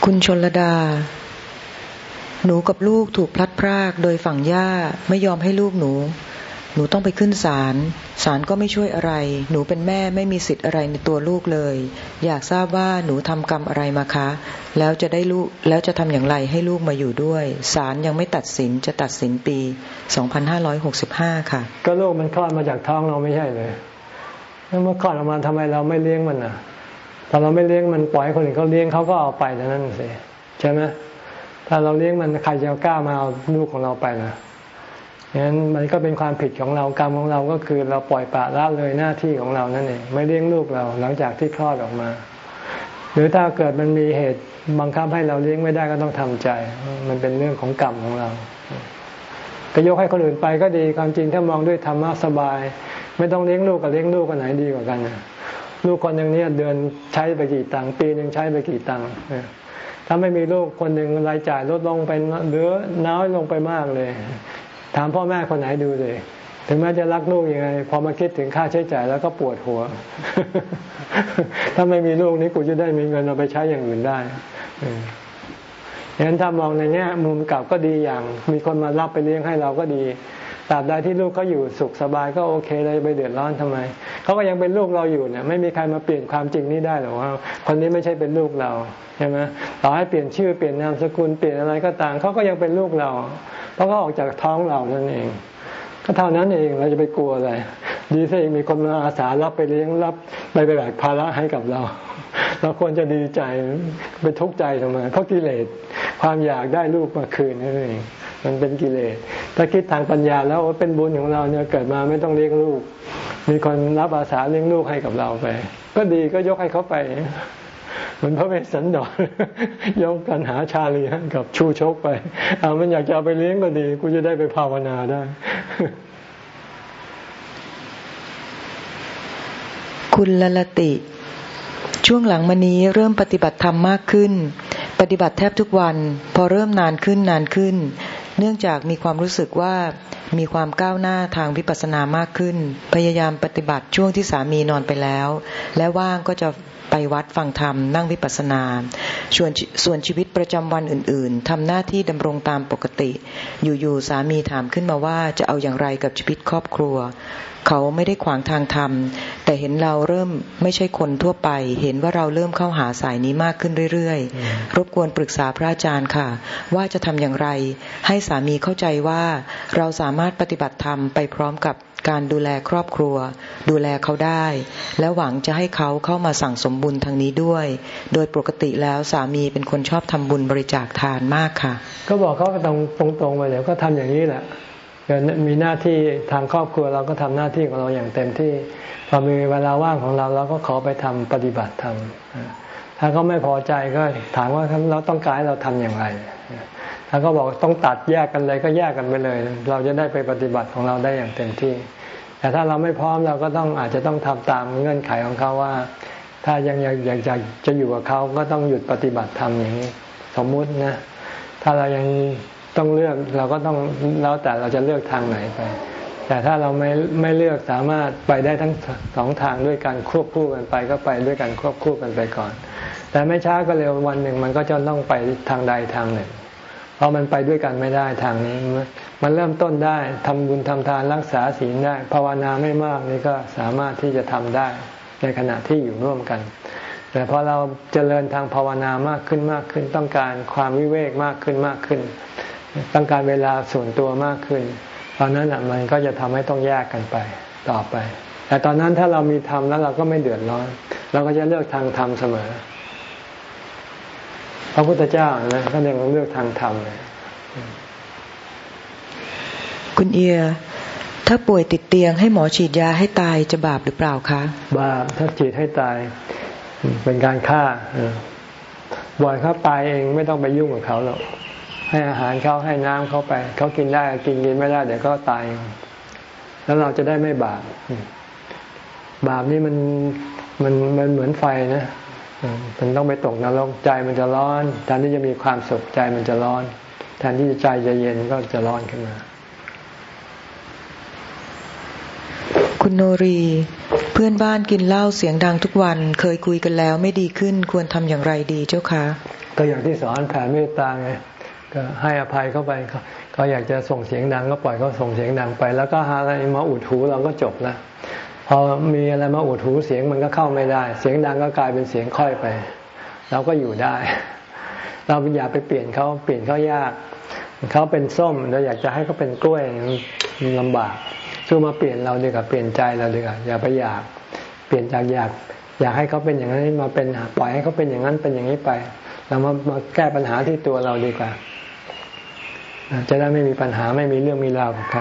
คุณชนลดา หนูกับลูกถูกพลัดพรากโดยฝั่งย่าไม่ยอมให้ลูกหนู หนูต้องไปขึ้นศาล ศาลก็ไม่ช่วยอะไร หนูเป็นแม่ไม่มีสิทธิ์อะไรในตัวลูกเลย อยากทราบว่าหนูทำกรรมอะไรมาคะ แล้วจะได้ลูก แล้วจะทำอย่างไรให้ลูกมาอยู่ด้วย ศาลยังไม่ตัดสิน จะตัดสินปี 2565 ค่ะ ก็ลูกมันคลอดมาจากท้องเราไม่ใช่เลยแล้วเมื่อคลอดออกมาทำไมเราไม่เลี้ยงมันอะ ถ้าเราไม่เลี้ยงมันปล่อยคนอื่นเขาเลี้ยงเขาก็เอาไปแต่นั้นสิ ใช่ไหมถ้าเราเลี้ยงมันใครจะกล้ามาเอาลูกของเราไปนะ งั้นมันก็เป็นความผิดของเรากรรมของเราก็คือเราปล่อยปละละเลยหน้าที่ของเรานั่นเองไม่เลี้ยงลูกเราหลังจากที่คลอดออกมา หรือถ้าเกิดมันมีเหตุบังคับให้เราเลี้ยงไม่ได้ก็ต้องทำใจ มันเป็นเรื่องของกรรมของเราก็ยกให้คนอื่นไปก็ดีความจริงถ้ามองด้วยธรรมะสบาย ไม่ต้องเลี้ยงลูกกับเลี้ยงลูกกันไหนดีกว่ากันลูกคนหนึ่งเนี่ยเดือนใช้ไปกี่ตังค์ปีหนึ่งใช้ไปกี่ตังค์ถ้าไม่มีลูกคนหนึ่งรายจ่ายลดลงไปเหลือน้อยลงไปมากเลย ถามพ่อแม่คนไหนดูเลยถึงแม้จะรักลูกยังไง พอมาคิดถึงค่าใช้จ่ายแล้วก็ปวดหัว ถ้าไม่มีลูกนี้กูจะได้มีเงินเอาไปใช้อย่างอื่นได้อย่างนั้นถ้ามองในแง่มุมกลับก็ดีอย่าง มีคนมารับไปเลี้ยงให้เราก็ดี ตราบใดที่ลูกเขาอยู่สุขสบายก็โอเคเลยไปเดือดร้อนทำไมเขาก็ยังเป็นลูกเราอยู่เนี่ยไม่มีใครมาเปลี่ยนความจริงนี้ได้หรอกว่า คนนี้ไม่ใช่เป็นลูกเราใช่ไหมต่อให้เปลี่ยนชื่อเปลี่ยนนามสกุลเปลี่ยนอะไรก็ตามเขาก็ยังเป็นลูกเรา เพราะเขาออกจากท้องเรานั่นเอง ก็เท่านั้นเองเราจะไปกลัวอะไรดีซะเองมีคนมาอาสารับไปเลี้ยงรับไปไปแบกภาระให้กับเรา เราควรจะดีใจไปทุกข์ใจทำไมเพราะกิเลสความอยากได้ลูกมาคืนนั่นเอง มันเป็นกิเลส ถ้าคิดทางปัญญาแล้วว่าเป็นบุญของเราเนี่ยเกิดมาไม่ต้องเลี้ยงลูก มีคนรับอาสาเลี้ยงลูกให้กับเราไป ก็ดีก็ยกให้เขาไปเหมือนพระเวสสันดรยกกันหาชาลีกับชูชกไปเอามันอยากจะเอาไปเลี้ยงก็ดี กูจะได้ไปภาวนาได้ คุณลลติ ช่วงหลังมานี้เริ่มปฏิบัติธรรมมากขึ้น ปฏิบัติแทบทุกวัน พอเริ่มนานขึ้นนานขึ้น เนื่องจากมีความรู้สึกว่ามีความก้าวหน้าทางวิปัสสนามากขึ้น พยายามปฏิบัติช่วงที่สามีนอนไปแล้ว และว่างก็จะ วัดฟังธรรมนั่งวิปัสสนาส่วนส่วนชีวิตประจำวันอื่น ๆทำหน้าที่ดำรงตามปกติ อยู่ๆสามีถามขึ้นมาว่าจะเอาอย่างไรกับชีวิตครอบครัว เขาไม่ได้ขวางทางธรรม แต่เห็นเราเริ่มไม่ใช่คนทั่วไป เห็นว่าเราเริ่มเข้าหาสายนี้มากขึ้นเรื่อยๆ รบกวนปรึกษาพระอาจารย์ค่ะ ว่าจะทำอย่างไร ให้สามีเข้าใจว่าเราสามารถปฏิบัติธรรมไปพร้อมกับ การดูแลครอบครัว ดูแลเขาได้ และหวังจะให้เขาเข้ามาสั่งสมบุญทางนี้ด้วย โดยปกติแล้วสามีเป็นคนชอบทำบุญบริจาคทานมากค่ะ ก็บอกเขาตรงตรงๆไปเดี๋ยวก็ทำอย่างนี้แหละมีหน้าที่ทางครอบครัวเราก็ทำหน้าที่ของเราอย่างเต็มที่พอมีเวลาว่างของเราเราก็ขอไปทำปฏิบัติธรรมถ้าเขาไม่พอใจก็ถามว่าเราต้องการให้เราทำอย่างไร ถ้าเขาบอกต้องตัดแยกกันเลยก็แยกกันไปเลย เราจะได้ไปปฏิบัติของเราได้อย่างเต็มที่ แต่ถ้าเราไม่พร้อมเราก็ต้องอาจจะต้องทำตามเงื่อนไขของเขาว่า ถ้ายังอยากอยากจะจะอยู่กับเขาก็ต้องหยุดปฏิบัติธรรมอย่างนี้สมมุตินะ ถ้าเรายังต้องเลือกเราก็ต้องแล้วแต่เราจะเลือกทางไหนไป แต่ถ้าเราไม่ไม่เลือกสามารถไปได้ทั้งสองทางด้วยกันควบคู่กันไปก็ไปด้วยกันควบคู่กันไปก่อน แต่ไม่ช้าก็เร็ววันหนึ่งมันก็จะต้องไปทางใดทางหนึ่ง เพราะมันไปด้วยกันไม่ได้ทางนี้ มันเริ่มต้นได้ทำบุญทำทานรักษาศีลได้ ภาวนาไม่มากนี่ก็สามารถที่จะทำได้ในขณะที่อยู่ร่วมกัน แต่พอเราเจริญทางภาวนามากขึ้นมากขึ้น ต้องการความวิเวกมากขึ้นมากขึ้น ต้องการเวลาส่วนตัวมากขึ้น ตอนนั้นมันก็จะทำให้ต้องแยกกันไปต่อไป แต่ตอนนั้นถ้าเรามีธรรมแล้วเราก็ไม่เดือดร้อน เราก็จะเลือกทางธรรมเสมอ พระพุทธเจ้านะก็ยังเลือกทางธรรมเลยคุณเอีย ถ้าป่วยติดเตียงให้หมอฉีดยาให้ตายจะบาปหรือเปล่าคะบาปถ้าฉีดให้ตาย เป็นการฆ่าบ่อยเขาตายเองไม่ต้องไปยุ่งกับเขาหรอกให้อาหารเขาให้น้ำเขาไป เขากินได้กินกินไม่ได้เดี๋ยวก็ตาย แล้วเราจะได้ไม่บาปบาปนี่มันมันมันเหมือนไฟนะ มันต้องไปตกนรกใจมันจะร้อนแทนที่จะมีความสุขใจมันจะร้อน แทนที่ใจจะเย็นก็จะร้อนขึ้นมา คุณโนรี เพื่อนบ้านกินเหล้าเสียงดังทุกวัน เคยคุยกันแล้วไม่ดีขึ้นควรทำอย่างไรดีเจ้าคะก็อย่างที่สอนแผ่เมตตาไงก็ให้อภัยเข้าไปเขาอยากจะส่งเสียงดังก็ปล่อยเขาส่งเสียงดังไป แล้วก็หาอะไรมาอุดหูเราก็จบละ พอมีอะไรมาอุดหูเสียงมันก็เข้าไม่ได้ เสียงดังก็กลายเป็นเสียงค่อยไป เราก็อยู่ได้ เราอย่าไปเปลี่ยนเขาเปลี่ยนเขายากเขาเป็นส้มเราอยากจะให้เขาเป็นกล้วยมันลำบากสู้มาเปลี่ยนเราดีกว่าเปลี่ยนใจเราดีกว่าอย่าไปอยาก เปลี่ยนจากอยาก อยากให้เขาเป็นอย่างนั้นมาเป็นปล่อยให้เขาเป็นอย่างนั้นเป็นอย่างนี้ไป เรามามาแก้ปัญหาที่ตัวเราดีกว่าจะได้ไม่มีปัญหาไม่มีเรื่องมีราวกับใคร